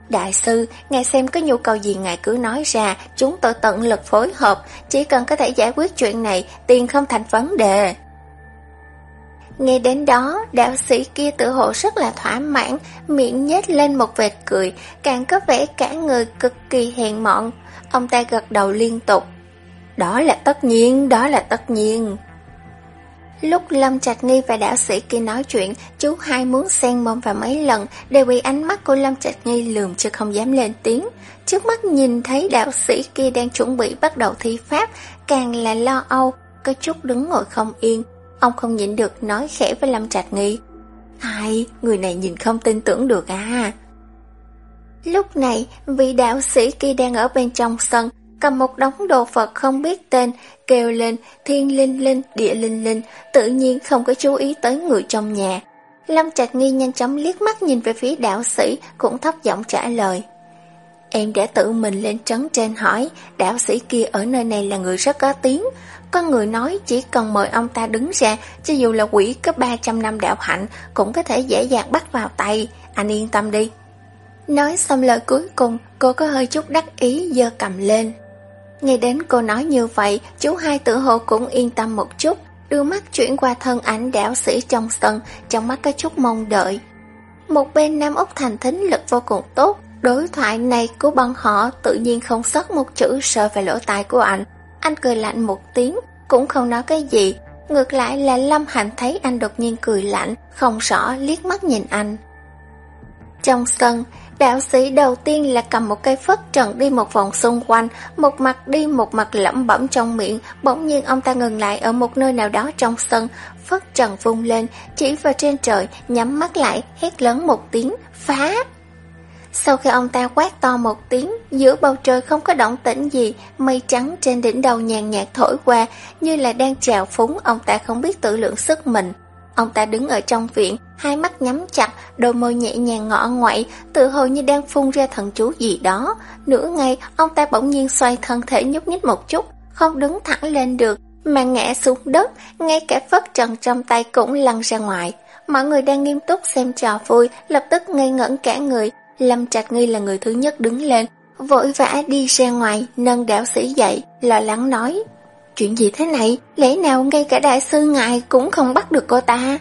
Đại sư, ngài xem có nhu cầu gì ngài cứ nói ra, chúng tôi tận lực phối hợp, chỉ cần có thể giải quyết chuyện này, tiền không thành vấn đề. Nghe đến đó, đạo sĩ kia tự hồ rất là thỏa mãn, miệng nhếch lên một vệt cười, càng có vẻ cả người cực kỳ hèn mọn. Ông ta gật đầu liên tục. Đó là tất nhiên, đó là tất nhiên. Lúc Lâm Trạch Nghi và đạo sĩ kia nói chuyện, chú hai muốn xen mông vào mấy lần, đều bị ánh mắt của Lâm Trạch Nghi lườm chứ không dám lên tiếng. Trước mắt nhìn thấy đạo sĩ kia đang chuẩn bị bắt đầu thi pháp, càng là lo âu, có chút đứng ngồi không yên. Ông không nhịn được nói khẽ với Lâm Trạch Nghi. Ai, người này nhìn không tin tưởng được à. Lúc này, vị đạo sĩ kia đang ở bên trong sân, cầm một đống đồ Phật không biết tên, kêu lên thiên linh linh, địa linh linh, tự nhiên không có chú ý tới người trong nhà. Lâm Trạch Nghi nhanh chóng liếc mắt nhìn về phía đạo sĩ, cũng thấp giọng trả lời. Em đã tự mình lên trấn trên hỏi, đạo sĩ kia ở nơi này là người rất có tiếng. Có người nói chỉ cần mời ông ta đứng ra, cho dù là quỷ cấp 300 năm đạo hạnh, cũng có thể dễ dàng bắt vào tay, anh yên tâm đi. Nói xong lời cuối cùng, cô có hơi chút đắc ý dơ cầm lên. Nghe đến cô nói như vậy, chú hai tự hồ cũng yên tâm một chút, đưa mắt chuyển qua thân ảnh đạo sĩ trong sân, trong mắt có chút mong đợi. Một bên Nam Úc Thành thính lực vô cùng tốt, đối thoại này của bọn họ tự nhiên không sót một chữ sợ về lỗ tai của anh. Anh cười lạnh một tiếng, cũng không nói cái gì, ngược lại là Lâm hạnh thấy anh đột nhiên cười lạnh, không rõ liếc mắt nhìn anh. Trong sân, Đạo sĩ đầu tiên là cầm một cây phất trần đi một vòng xung quanh, một mặt đi một mặt lẩm bẩm trong miệng, bỗng nhiên ông ta ngừng lại ở một nơi nào đó trong sân, phất trần vung lên, chỉ vào trên trời, nhắm mắt lại, hét lớn một tiếng, phá! Sau khi ông ta quát to một tiếng, giữa bầu trời không có động tĩnh gì, mây trắng trên đỉnh đầu nhàn nhạt thổi qua, như là đang chào phúng ông ta không biết tự lượng sức mình. Ông ta đứng ở trong viện, hai mắt nhắm chặt, đôi môi nhẹ nhàng ngọ ngoại, tự hồ như đang phun ra thần chú gì đó. Nửa ngày, ông ta bỗng nhiên xoay thân thể nhúc nhích một chút, không đứng thẳng lên được, mà ngã xuống đất, ngay cả phất trần trong tay cũng lăn ra ngoài. Mọi người đang nghiêm túc xem trò vui, lập tức ngây ngẩn cả người. Lâm Trạch Nghi là người thứ nhất đứng lên, vội vã đi ra ngoài, nâng đạo sĩ dậy, lo lắng nói. Chuyện gì thế này? Lẽ nào ngay cả đại sư ngài cũng không bắt được cô ta?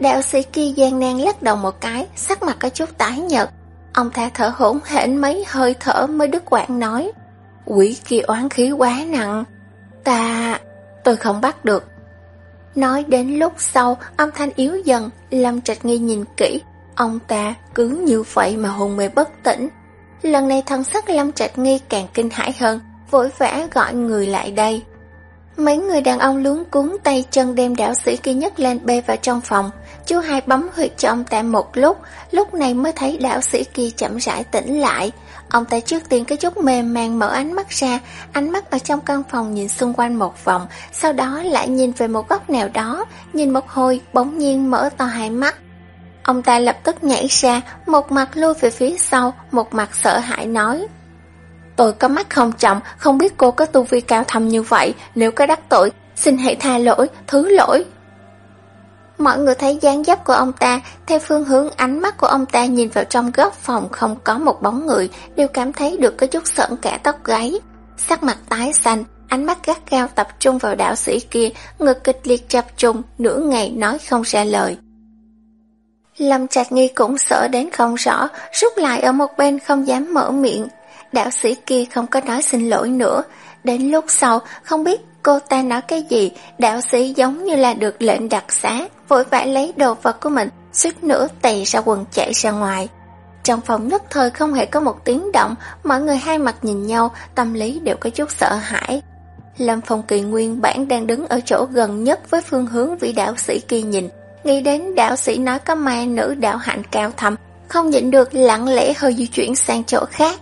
Đạo sĩ kia gian nan lắc đầu một cái, sắc mặt có chút tái nhợt. Ông ta thở hổn hển mấy hơi thở mới đứt quãng nói. quỷ kia oán khí quá nặng. Ta... tôi không bắt được. Nói đến lúc sau, âm thanh yếu dần, Lâm Trạch Nghi nhìn kỹ, ông ta cứ như vậy mà hôn mê bất tỉnh. Lần này thân sắc Lâm Trạch Nghi càng kinh hãi hơn, vội vã gọi người lại đây. Mấy người đàn ông luống cuốn tay chân đem đạo sĩ kia nhấc lên bê vào trong phòng. Chú hai bấm huyệt cho ông ta một lúc, lúc này mới thấy đạo sĩ kia chậm rãi tỉnh lại. Ông ta trước tiên cái chút mềm màng mở ánh mắt ra, ánh mắt ở trong căn phòng nhìn xung quanh một vòng, sau đó lại nhìn về một góc nào đó, nhìn một hồi bỗng nhiên mở to hai mắt. Ông ta lập tức nhảy ra, một mặt lui về phía sau, một mặt sợ hãi nói. Tôi có mắt không trọng, không biết cô có tu vi cao thầm như vậy, nếu có đắc tội, xin hãy tha lỗi, thứ lỗi. Mọi người thấy dáng dấp của ông ta, theo phương hướng ánh mắt của ông ta nhìn vào trong góc phòng không có một bóng người, đều cảm thấy được có chút sợn cả tóc gáy. Sắc mặt tái xanh, ánh mắt gắt gao tập trung vào đạo sĩ kia, ngực kịch liệt chập trùng, nửa ngày nói không ra lời. Lâm Trạch Nghi cũng sợ đến không rõ, rút lại ở một bên không dám mở miệng. Đạo sĩ kia không có nói xin lỗi nữa. Đến lúc sau, không biết cô ta nói cái gì, đạo sĩ giống như là được lệnh đặc xá, vội vã lấy đồ vật của mình, suýt nữa tì ra quần chạy ra ngoài. Trong phòng nhất thời không hề có một tiếng động, mọi người hai mặt nhìn nhau, tâm lý đều có chút sợ hãi. Lâm Phong Kỳ nguyên bản đang đứng ở chỗ gần nhất với phương hướng vị đạo sĩ kia nhìn, nghĩ đến đạo sĩ nói có ma nữ đạo hạnh cao thầm, không nhịn được lặng lẽ hơi di chuyển sang chỗ khác.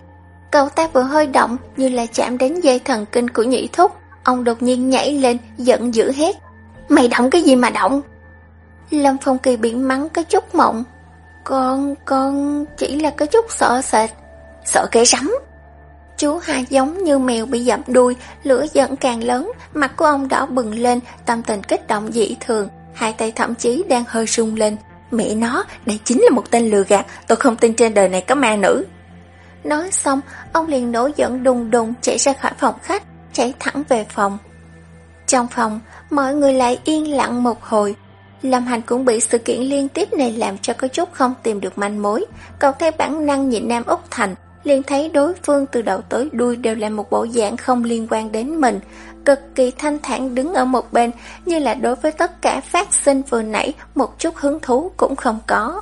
Cậu ta vừa hơi động như là chạm đến dây thần kinh của nhị thúc. Ông đột nhiên nhảy lên, giận dữ hét Mày động cái gì mà động? Lâm Phong Kỳ biển mắng có chút mộng. Con, con chỉ là có chút sợ sệt. Sợ cái rắm. Chú hai giống như mèo bị dậm đuôi, lửa giận càng lớn, mặt của ông đỏ bừng lên, tâm tình kích động dị thường, hai tay thậm chí đang hơi rung lên. Mẹ nó, đây chính là một tên lừa gạt, tôi không tin trên đời này có ma nữ. Nói xong, ông liền nổi giận đùng đùng chạy ra khỏi phòng khách, chạy thẳng về phòng. Trong phòng, mọi người lại yên lặng một hồi. Lâm Hành cũng bị sự kiện liên tiếp này làm cho có chút không tìm được manh mối. Cậu theo bản năng nhịn Nam Úc Thành, liền thấy đối phương từ đầu tới đuôi đều là một bộ dạng không liên quan đến mình, cực kỳ thanh thản đứng ở một bên, như là đối với tất cả phát sinh vừa nãy một chút hứng thú cũng không có.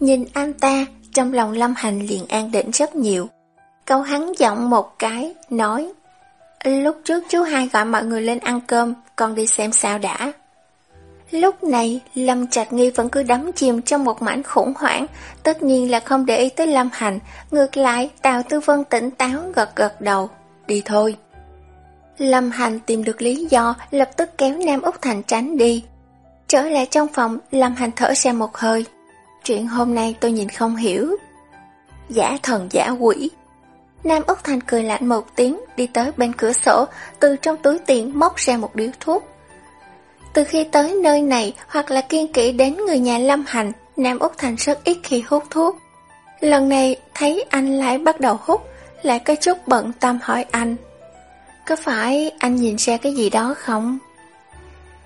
Nhìn anh ta, trong lòng Lâm Hành liền an định rất nhiều. Câu hắn giọng một cái, nói Lúc trước chú hai gọi mọi người lên ăn cơm, con đi xem sao đã. Lúc này, Lâm Trạch Nghi vẫn cứ đắm chìm trong một mảnh khủng hoảng, tất nhiên là không để ý tới Lâm Hành, ngược lại Tào Tư Vân tỉnh táo gật gật đầu, đi thôi. Lâm Hành tìm được lý do, lập tức kéo Nam Úc Thành tránh đi. Trở lại trong phòng, Lâm Hành thở ra một hơi. Chuyện hôm nay tôi nhìn không hiểu. Giả thần giả quỷ. Nam Úc Thành cười lạnh một tiếng, đi tới bên cửa sổ, từ trong túi tiền móc ra một điếu thuốc. Từ khi tới nơi này, hoặc là kiên kỵ đến người nhà Lâm Hành, Nam Úc Thành rất ít khi hút thuốc. Lần này thấy anh lại bắt đầu hút, lại có chút bận tâm hỏi anh. Có phải anh nhìn ra cái gì đó không?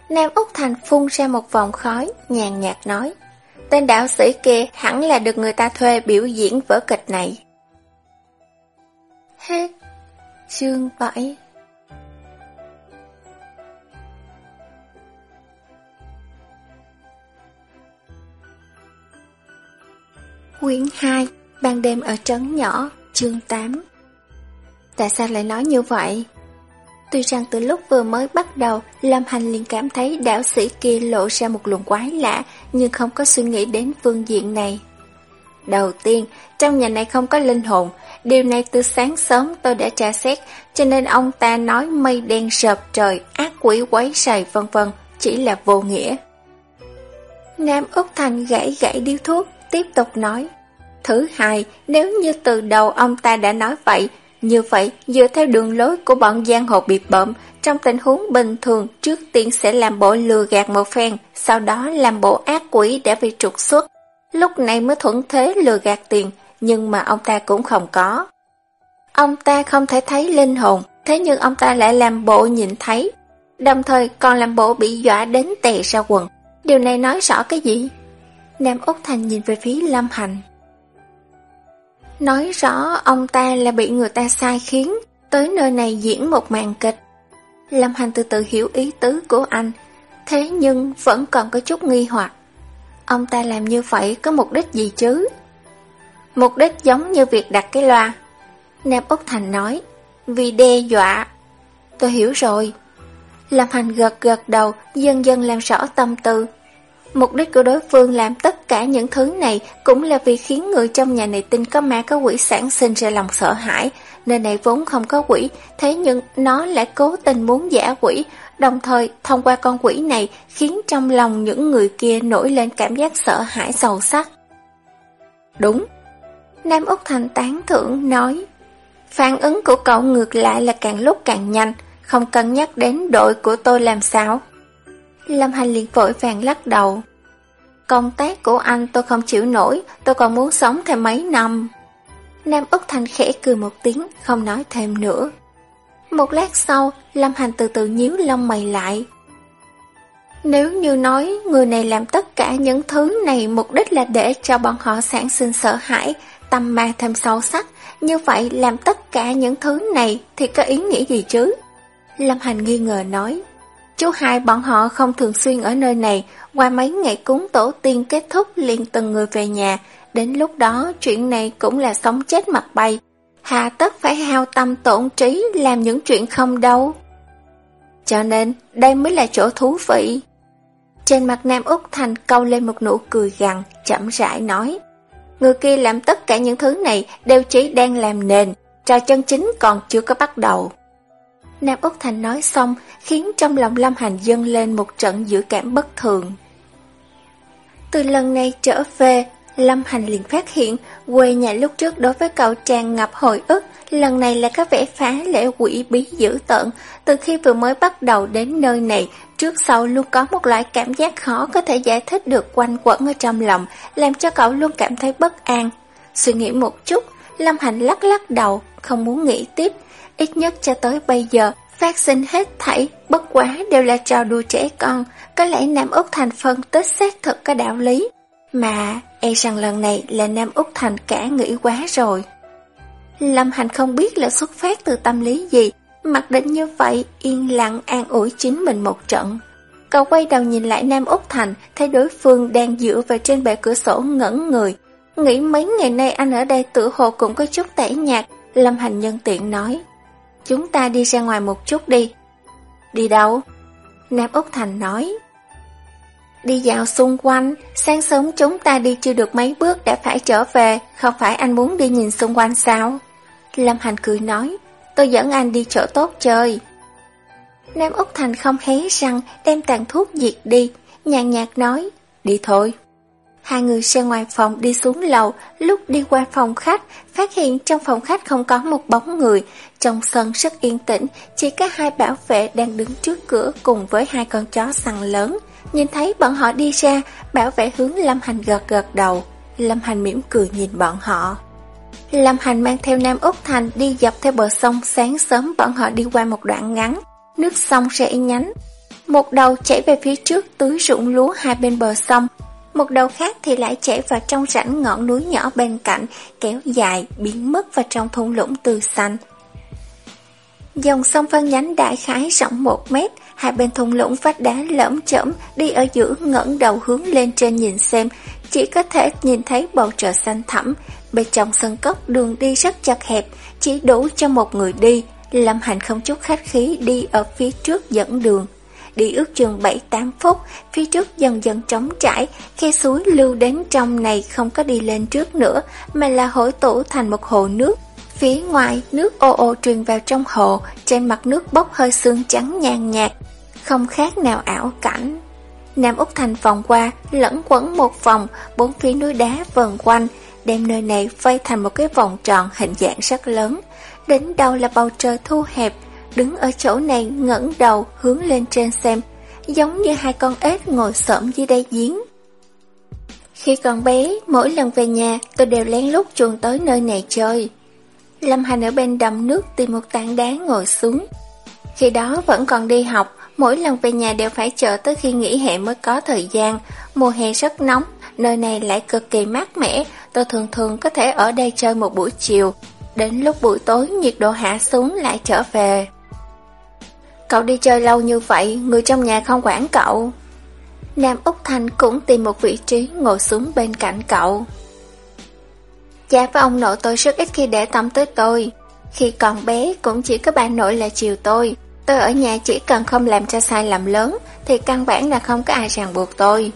Nam Úc Thành phun ra một vòng khói, nhàn nhạt nói. Tên đạo sĩ kia hẳn là được người ta thuê biểu diễn vở kịch này. Hết chương 7 Quyển 2 Ban đêm ở trấn nhỏ Chương 8 Tại sao lại nói như vậy? Tuy rằng từ lúc vừa mới bắt đầu, Lâm Hành liền cảm thấy đạo sĩ kia lộ ra một luồng quái lạ, nhưng không có suy nghĩ đến phương diện này. Đầu tiên, trong nhà này không có linh hồn, điều này từ sáng sớm tôi đã tra xét, cho nên ông ta nói mây đen sợp trời, ác quỷ quấy xài vân vân, chỉ là vô nghĩa. Nam Úc Thành gãy gãy điếu thuốc, tiếp tục nói. Thứ hai, nếu như từ đầu ông ta đã nói vậy, như vậy, dựa theo đường lối của bọn giang hồ bị bợm, trong tình huống bình thường, trước tiên sẽ làm bộ lừa gạt một phen, sau đó làm bộ ác quỷ để bị trục xuất. Lúc này mới thuận thế lừa gạt tiền, nhưng mà ông ta cũng không có. Ông ta không thể thấy linh hồn, thế nhưng ông ta lại làm bộ nhìn thấy, đồng thời còn làm bộ bị dọa đến tè ra quần. Điều này nói rõ cái gì? Nam Úc Thành nhìn về phía Lâm Hành. Nói rõ ông ta là bị người ta sai khiến, tới nơi này diễn một màn kịch. Lâm Hành từ từ hiểu ý tứ của anh, thế nhưng vẫn còn có chút nghi hoặc. Ông ta làm như vậy có mục đích gì chứ? Mục đích giống như việc đặt cái loa. Nam Úc Thành nói, vì đe dọa. Tôi hiểu rồi. Lâm Hành gật gật đầu, dần dần làm rõ tâm tư. Mục đích của đối phương làm tất cả những thứ này cũng là vì khiến người trong nhà này tin có ma có quỷ sản sinh ra lòng sợ hãi. Nơi này vốn không có quỷ, thế nhưng nó lại cố tình muốn giả quỷ, đồng thời thông qua con quỷ này khiến trong lòng những người kia nổi lên cảm giác sợ hãi sâu sắc. Đúng. Nam Úc Thành tán thưởng nói, phản ứng của cậu ngược lại là càng lúc càng nhanh, không cân nhắc đến đội của tôi làm sao. Lâm Hành liền vội vàng lắc đầu. Công tác của anh tôi không chịu nổi, tôi còn muốn sống thêm mấy năm. Nam Úc Thành khẽ cười một tiếng, không nói thêm nữa. Một lát sau, Lâm Hành từ từ nhíu lông mày lại. Nếu như nói người này làm tất cả những thứ này mục đích là để cho bọn họ sản sinh sợ hãi, tâm ma thêm sâu sắc, như vậy làm tất cả những thứ này thì có ý nghĩa gì chứ? Lâm Hành nghi ngờ nói. Chú hai bọn họ không thường xuyên ở nơi này, qua mấy ngày cúng tổ tiên kết thúc liền từng người về nhà, đến lúc đó chuyện này cũng là sống chết mặt bay. Hà tất phải hao tâm tổn trí làm những chuyện không đâu. Cho nên, đây mới là chỗ thú vị. Trên mặt Nam Úc Thành câu lên một nụ cười gằn, chậm rãi nói. Người kia làm tất cả những thứ này đều chỉ đang làm nền, trò chân chính còn chưa có bắt đầu. Nam Úc Thành nói xong, khiến trong lòng Lâm Hành dâng lên một trận dự cảm bất thường. Từ lần này trở về, Lâm Hành liền phát hiện quê nhà lúc trước đối với cậu tràn ngập hồi ức, lần này là có vẻ phá lễ quỷ bí dữ tợn. Từ khi vừa mới bắt đầu đến nơi này, trước sau luôn có một loại cảm giác khó có thể giải thích được quanh quẩn ở trong lòng, làm cho cậu luôn cảm thấy bất an. Suy nghĩ một chút, Lâm Hành lắc lắc đầu, không muốn nghĩ tiếp. Ít nhất cho tới bây giờ, phát sinh hết thảy, bất quá đều là trò đùa trẻ con, có lẽ Nam Úc Thành phân tích xác thực có đạo lý. Mà e rằng lần này là Nam Úc Thành cả nghĩ quá rồi. Lâm Hành không biết là xuất phát từ tâm lý gì, mặc định như vậy yên lặng an ủi chính mình một trận. Cậu quay đầu nhìn lại Nam Úc Thành, thấy đối phương đang dựa vào trên bệ cửa sổ ngẩn người. Nghĩ mấy ngày nay anh ở đây tự hồ cũng có chút tẻ nhạt, Lâm Hành nhân tiện nói. Chúng ta đi ra ngoài một chút đi. Đi đâu? Nam Úc Thành nói. Đi dạo xung quanh, sáng sớm chúng ta đi chưa được mấy bước đã phải trở về, không phải anh muốn đi nhìn xung quanh sao? Lâm Hành cười nói, tôi dẫn anh đi chỗ tốt chơi. Nam Úc Thành không hé răng, đem tàn thuốc diệt đi, nhàn nhạt nói, đi thôi. Hai người ra ngoài phòng đi xuống lầu, lúc đi qua phòng khách, phát hiện trong phòng khách không có một bóng người. Trong sân rất yên tĩnh, chỉ có hai bảo vệ đang đứng trước cửa cùng với hai con chó săn lớn. Nhìn thấy bọn họ đi ra, bảo vệ hướng Lâm Hành gật gật đầu. Lâm Hành mỉm cười nhìn bọn họ. Lâm Hành mang theo Nam Úc Thành đi dọc theo bờ sông sáng sớm bọn họ đi qua một đoạn ngắn, nước sông rẽ nhánh. Một đầu chảy về phía trước tưới rụng lúa hai bên bờ sông, một đầu khác thì lại chảy vào trong rãnh ngọn núi nhỏ bên cạnh, kéo dài, biến mất vào trong thung lũng từ xanh. Dòng sông phân nhánh đại khái rộng một mét, hai bên thung lũng vách đá lởm chởm, đi ở giữa ngẩng đầu hướng lên trên nhìn xem, chỉ có thể nhìn thấy bầu trời xanh thẳm, bên trong sân cốc đường đi rất chật hẹp, chỉ đủ cho một người đi, Lâm Hành không chút khách khí đi ở phía trước dẫn đường. Đi ước chừng 7-8 phút, phía trước dần dần trống trải, khe suối lưu đến trong này không có đi lên trước nữa, mà là hội tụ thành một hồ nước. Phía ngoài, nước ô ô truyền vào trong hồ, trên mặt nước bốc hơi sương trắng nhàn nhạt, không khác nào ảo cảnh. Nam Úc Thành vòng qua, lẫn quẩn một vòng, bốn phía núi đá vần quanh, đem nơi này vây thành một cái vòng tròn hình dạng rất lớn. Đến đâu là bầu trời thu hẹp, đứng ở chỗ này ngẩng đầu hướng lên trên xem, giống như hai con ếch ngồi xổm dưới đáy giếng. Khi còn bé, mỗi lần về nhà, tôi đều lén lút chuồn tới nơi này chơi. Lâm Hành ở bên đầm nước tìm một tảng đá ngồi xuống. Khi đó vẫn còn đi học, mỗi lần về nhà đều phải chờ tới khi nghỉ hè mới có thời gian. Mùa hè rất nóng, nơi này lại cực kỳ mát mẻ, tôi thường thường có thể ở đây chơi một buổi chiều. Đến lúc buổi tối nhiệt độ hạ xuống lại trở về. Cậu đi chơi lâu như vậy, người trong nhà không quản cậu. Nam Úc Thành cũng tìm một vị trí ngồi xuống bên cạnh cậu. Cha với ông nội tôi rất ít khi để tâm tới tôi. Khi còn bé cũng chỉ có bà nội là chiều tôi. Tôi ở nhà chỉ cần không làm cho sai lầm lớn thì căn bản là không có ai ràng buộc tôi.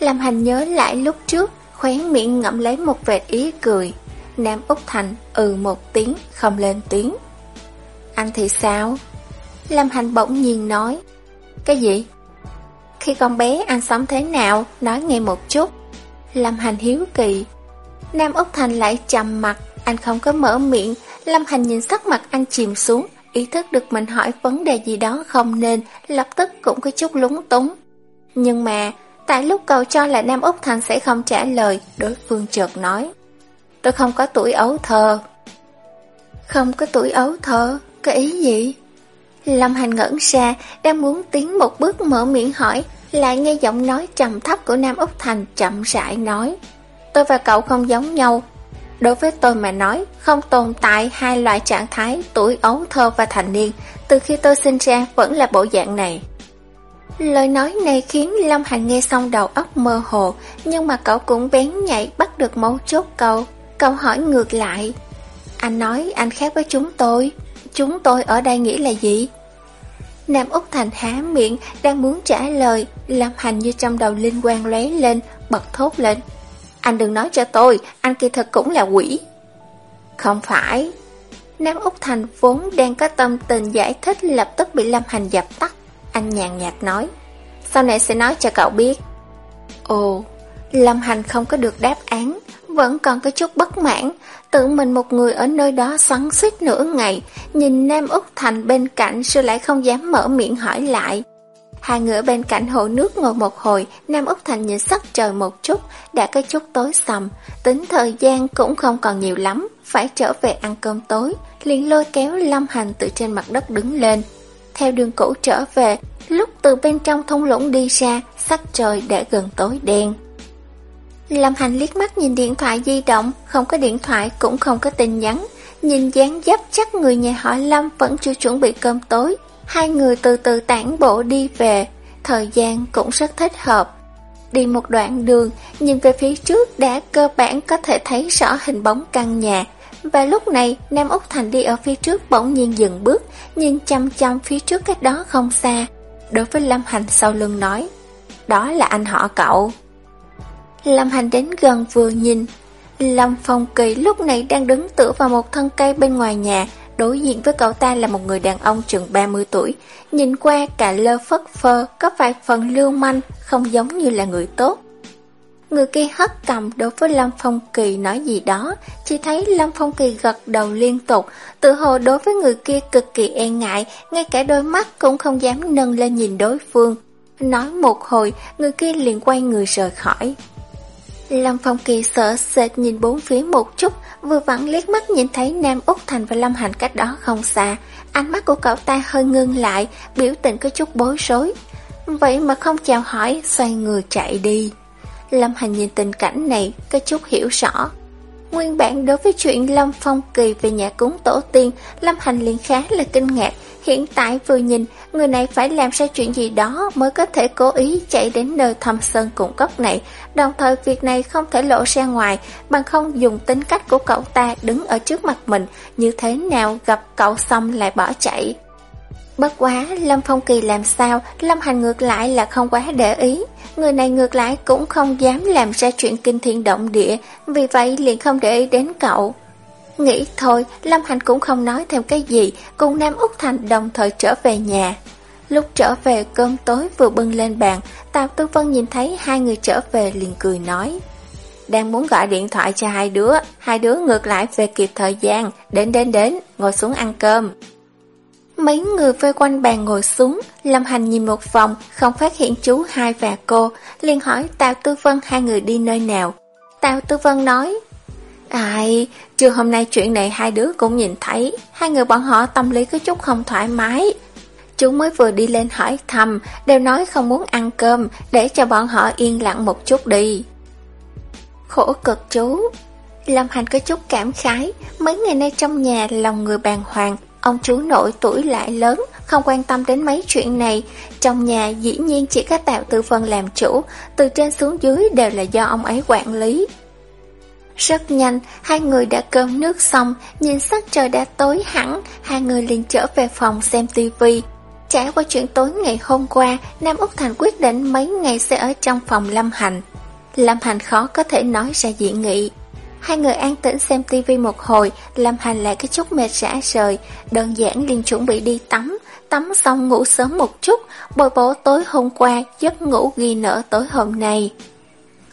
Lâm Hành nhớ lại lúc trước, khóe miệng ngậm lấy một vệt ý cười. Nam Úc Thành ừ một tiếng, không lên tiếng. Anh thì sao? Lâm Hành bỗng nhiên nói. Cái gì? Khi con bé anh sống thế nào, nói nghe một chút. Lâm Hành hiếu kỳ. Nam Úc Thành lại trầm mặt, anh không có mở miệng. Lâm Hành nhìn sắc mặt anh chìm xuống, ý thức được mình hỏi vấn đề gì đó không nên, lập tức cũng có chút lúng túng. Nhưng mà, tại lúc cầu cho là Nam Úc Thành sẽ không trả lời, đối phương chợt nói. Tôi không có tuổi ấu thơ. Không có tuổi ấu thơ? Cái ý gì? Lâm Hành ngẩn ra, đang muốn tiến một bước mở miệng hỏi, lại nghe giọng nói trầm thấp của Nam Úc Thành chậm rãi nói. Tôi và cậu không giống nhau. Đối với tôi mà nói, không tồn tại hai loại trạng thái tuổi ấu thơ và thành niên. Từ khi tôi sinh ra vẫn là bộ dạng này. Lời nói này khiến Lâm Hành nghe xong đầu óc mơ hồ, nhưng mà cậu cũng bén nhạy bắt được mấu chốt cậu. Cậu hỏi ngược lại. Anh nói anh khác với chúng tôi. Chúng tôi ở đây nghĩ là gì? Nam Úc Thành há miệng, đang muốn trả lời, Lâm Hành như trong đầu linh quang lóe lên, bật thốt lên. Anh đừng nói cho tôi, anh kỳ thật cũng là quỷ. Không phải. Nam Úc Thành vốn đang có tâm tình giải thích lập tức bị Lâm Hành dập tắt. Anh nhàn nhạt nói. Sau này sẽ nói cho cậu biết. Ồ, Lâm Hành không có được đáp án, vẫn còn có chút bất mãn, tự mình một người ở nơi đó xoắn suýt nửa ngày, nhìn Nam Úc Thành bên cạnh rồi lại không dám mở miệng hỏi lại. Hai người bên cạnh hồ nước ngồi một hồi, Nam Úc Thành nhìn sắc trời một chút, đã có chút tối sầm, tính thời gian cũng không còn nhiều lắm, phải trở về ăn cơm tối, liền lôi kéo Lâm Hành từ trên mặt đất đứng lên. Theo đường cũ trở về, lúc từ bên trong thung lũng đi ra, sắc trời đã gần tối đen. Lâm Hành liếc mắt nhìn điện thoại di động, không có điện thoại cũng không có tin nhắn. Nhìn dáng dấp chắc người nhà họ Lâm vẫn chưa chuẩn bị cơm tối. Hai người từ từ tản bộ đi về, thời gian cũng rất thích hợp. Đi một đoạn đường, nhìn về phía trước đã cơ bản có thể thấy rõ hình bóng căn nhà. Và lúc này, Nam Úc Thành đi ở phía trước bỗng nhiên dừng bước, nhìn chăm chăm phía trước cách đó không xa. Đối với Lâm Hành sau lưng nói, đó là anh họ cậu. Lâm Hành đến gần vừa nhìn, Lâm Phong Kỳ lúc này đang đứng tựa vào một thân cây bên ngoài nhà, đối diện với cậu ta là một người đàn ông chừng 30 tuổi, nhìn qua cả lơ phất phơ, có vài phần lưu manh, không giống như là người tốt. Người kia hất cầm đối với Lâm Phong Kỳ nói gì đó, chỉ thấy Lâm Phong Kỳ gật đầu liên tục, tự hồ đối với người kia cực kỳ e ngại, ngay cả đôi mắt cũng không dám nâng lên nhìn đối phương. Nói một hồi, người kia liền quay người rời khỏi. Lâm Phong Kỳ sợ sệt nhìn bốn phía một chút, vừa vặn liếc mắt nhìn thấy Nam Úc Thành và Lâm Hành cách đó không xa. Ánh mắt của cậu ta hơi ngưng lại, biểu tình có chút bối rối. Vậy mà không chào hỏi, xoay người chạy đi. Lâm Hành nhìn tình cảnh này, có chút hiểu rõ. Nguyên bản đối với chuyện Lâm Phong Kỳ về nhà cúng tổ tiên, Lâm Hành liền khá là kinh ngạc, Hiện tại vừa nhìn, người này phải làm ra chuyện gì đó mới có thể cố ý chạy đến nơi thâm sơn cung cấp này. Đồng thời việc này không thể lộ ra ngoài, bằng không dùng tính cách của cậu ta đứng ở trước mặt mình, như thế nào gặp cậu xong lại bỏ chạy. Bất quá, Lâm Phong Kỳ làm sao, Lâm Hành ngược lại là không quá để ý. Người này ngược lại cũng không dám làm ra chuyện kinh thiên động địa, vì vậy liền không để ý đến cậu. Nghĩ thôi, Lâm Hành cũng không nói thêm cái gì, cùng Nam Úc Thành đồng thời trở về nhà. Lúc trở về cơm tối vừa bưng lên bàn, Tào Tư Vân nhìn thấy hai người trở về liền cười nói. Đang muốn gọi điện thoại cho hai đứa, hai đứa ngược lại về kịp thời gian, đến đến đến, ngồi xuống ăn cơm. Mấy người vây quanh bàn ngồi xuống, Lâm Hành nhìn một vòng, không phát hiện chú hai và cô, liền hỏi Tào Tư Vân hai người đi nơi nào. Tào Tư Vân nói, Ai, trưa hôm nay chuyện này hai đứa cũng nhìn thấy, hai người bọn họ tâm lý có chút không thoải mái. Chúng mới vừa đi lên hỏi thăm, đều nói không muốn ăn cơm, để cho bọn họ yên lặng một chút đi. Khổ cực chú. Lâm Hành có chút cảm khái, mấy ngày nay trong nhà lòng người bàng hoàng, ông chú nội tuổi lại lớn, không quan tâm đến mấy chuyện này. Trong nhà dĩ nhiên chỉ có tạo tư phân làm chủ, từ trên xuống dưới đều là do ông ấy quản lý. Rất nhanh, hai người đã cơm nước xong, nhìn sắc trời đã tối hẳn, hai người liền trở về phòng xem tivi. Trải qua chuyện tối ngày hôm qua, Nam Úc Thành quyết định mấy ngày sẽ ở trong phòng Lâm Hành. Lâm Hành khó có thể nói ra dị nghị. Hai người an tĩnh xem tivi một hồi, Lâm Hành lại cái chút mệt rã rời, đơn giản liền chuẩn bị đi tắm, tắm xong ngủ sớm một chút, bồi bổ tối hôm qua, giấc ngủ ghi nở tối hôm nay.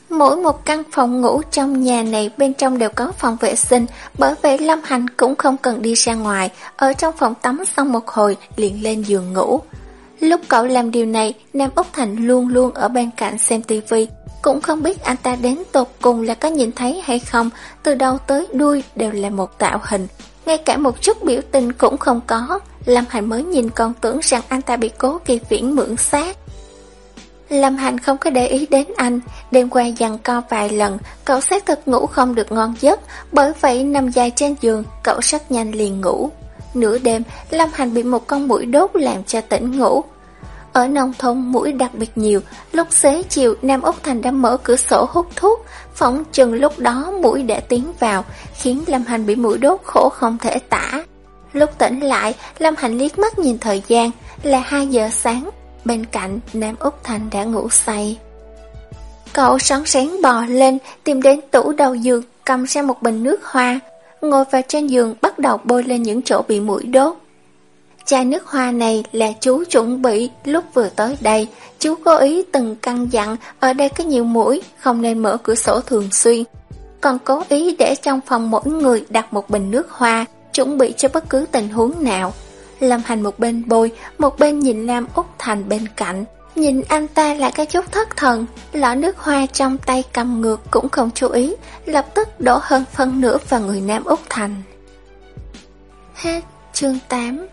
Mỗi một căn phòng ngủ trong nhà này bên trong đều có phòng vệ sinh, bởi vậy Lâm Hành cũng không cần đi ra ngoài, ở trong phòng tắm xong một hồi liền lên giường ngủ. Lúc cậu làm điều này, Nam Úc Thành luôn luôn ở bên cạnh xem tivi, cũng không biết anh ta đến tột cùng là có nhìn thấy hay không, từ đầu tới đuôi đều là một tạo hình. Ngay cả một chút biểu tình cũng không có, Lâm Hành mới nhìn còn tưởng rằng anh ta bị cố kỳ viễn mượn xác. Lâm Hành không có để ý đến anh, đêm qua dằn co vài lần, cậu xác thực ngủ không được ngon giấc, bởi vậy nằm dài trên giường, cậu rất nhanh liền ngủ. Nửa đêm, Lâm Hành bị một con mũi đốt làm cho tỉnh ngủ. Ở nông thôn mũi đặc biệt nhiều, lúc xế chiều Nam Úc Thành đã mở cửa sổ hút thuốc, phóng chừng lúc đó mũi đã tiến vào, khiến Lâm Hành bị mũi đốt khổ không thể tả. Lúc tỉnh lại, Lâm Hành liếc mắt nhìn thời gian, là 2 giờ sáng, bên cạnh Nam Úc Thành đã ngủ say. Cậu sáng sáng bò lên, tìm đến tủ đầu giường, cầm ra một bình nước hoa, ngồi vào trên giường bắt đầu bôi lên những chỗ bị mũi đốt. Chai nước hoa này là chú chuẩn bị lúc vừa tới đây. Chú cố ý từng căn dặn ở đây có nhiều mũi, không nên mở cửa sổ thường xuyên. Còn cố ý để trong phòng mỗi người đặt một bình nước hoa, chuẩn bị cho bất cứ tình huống nào. Lâm Hành một bên bôi, một bên nhìn Lam Úc Thành bên cạnh. Nhìn anh ta là cái chút thất thần, lọ nước hoa trong tay cầm ngược cũng không chú ý, lập tức đổ hơn phân nửa vào người Nam Úc Thành. Hết chương 8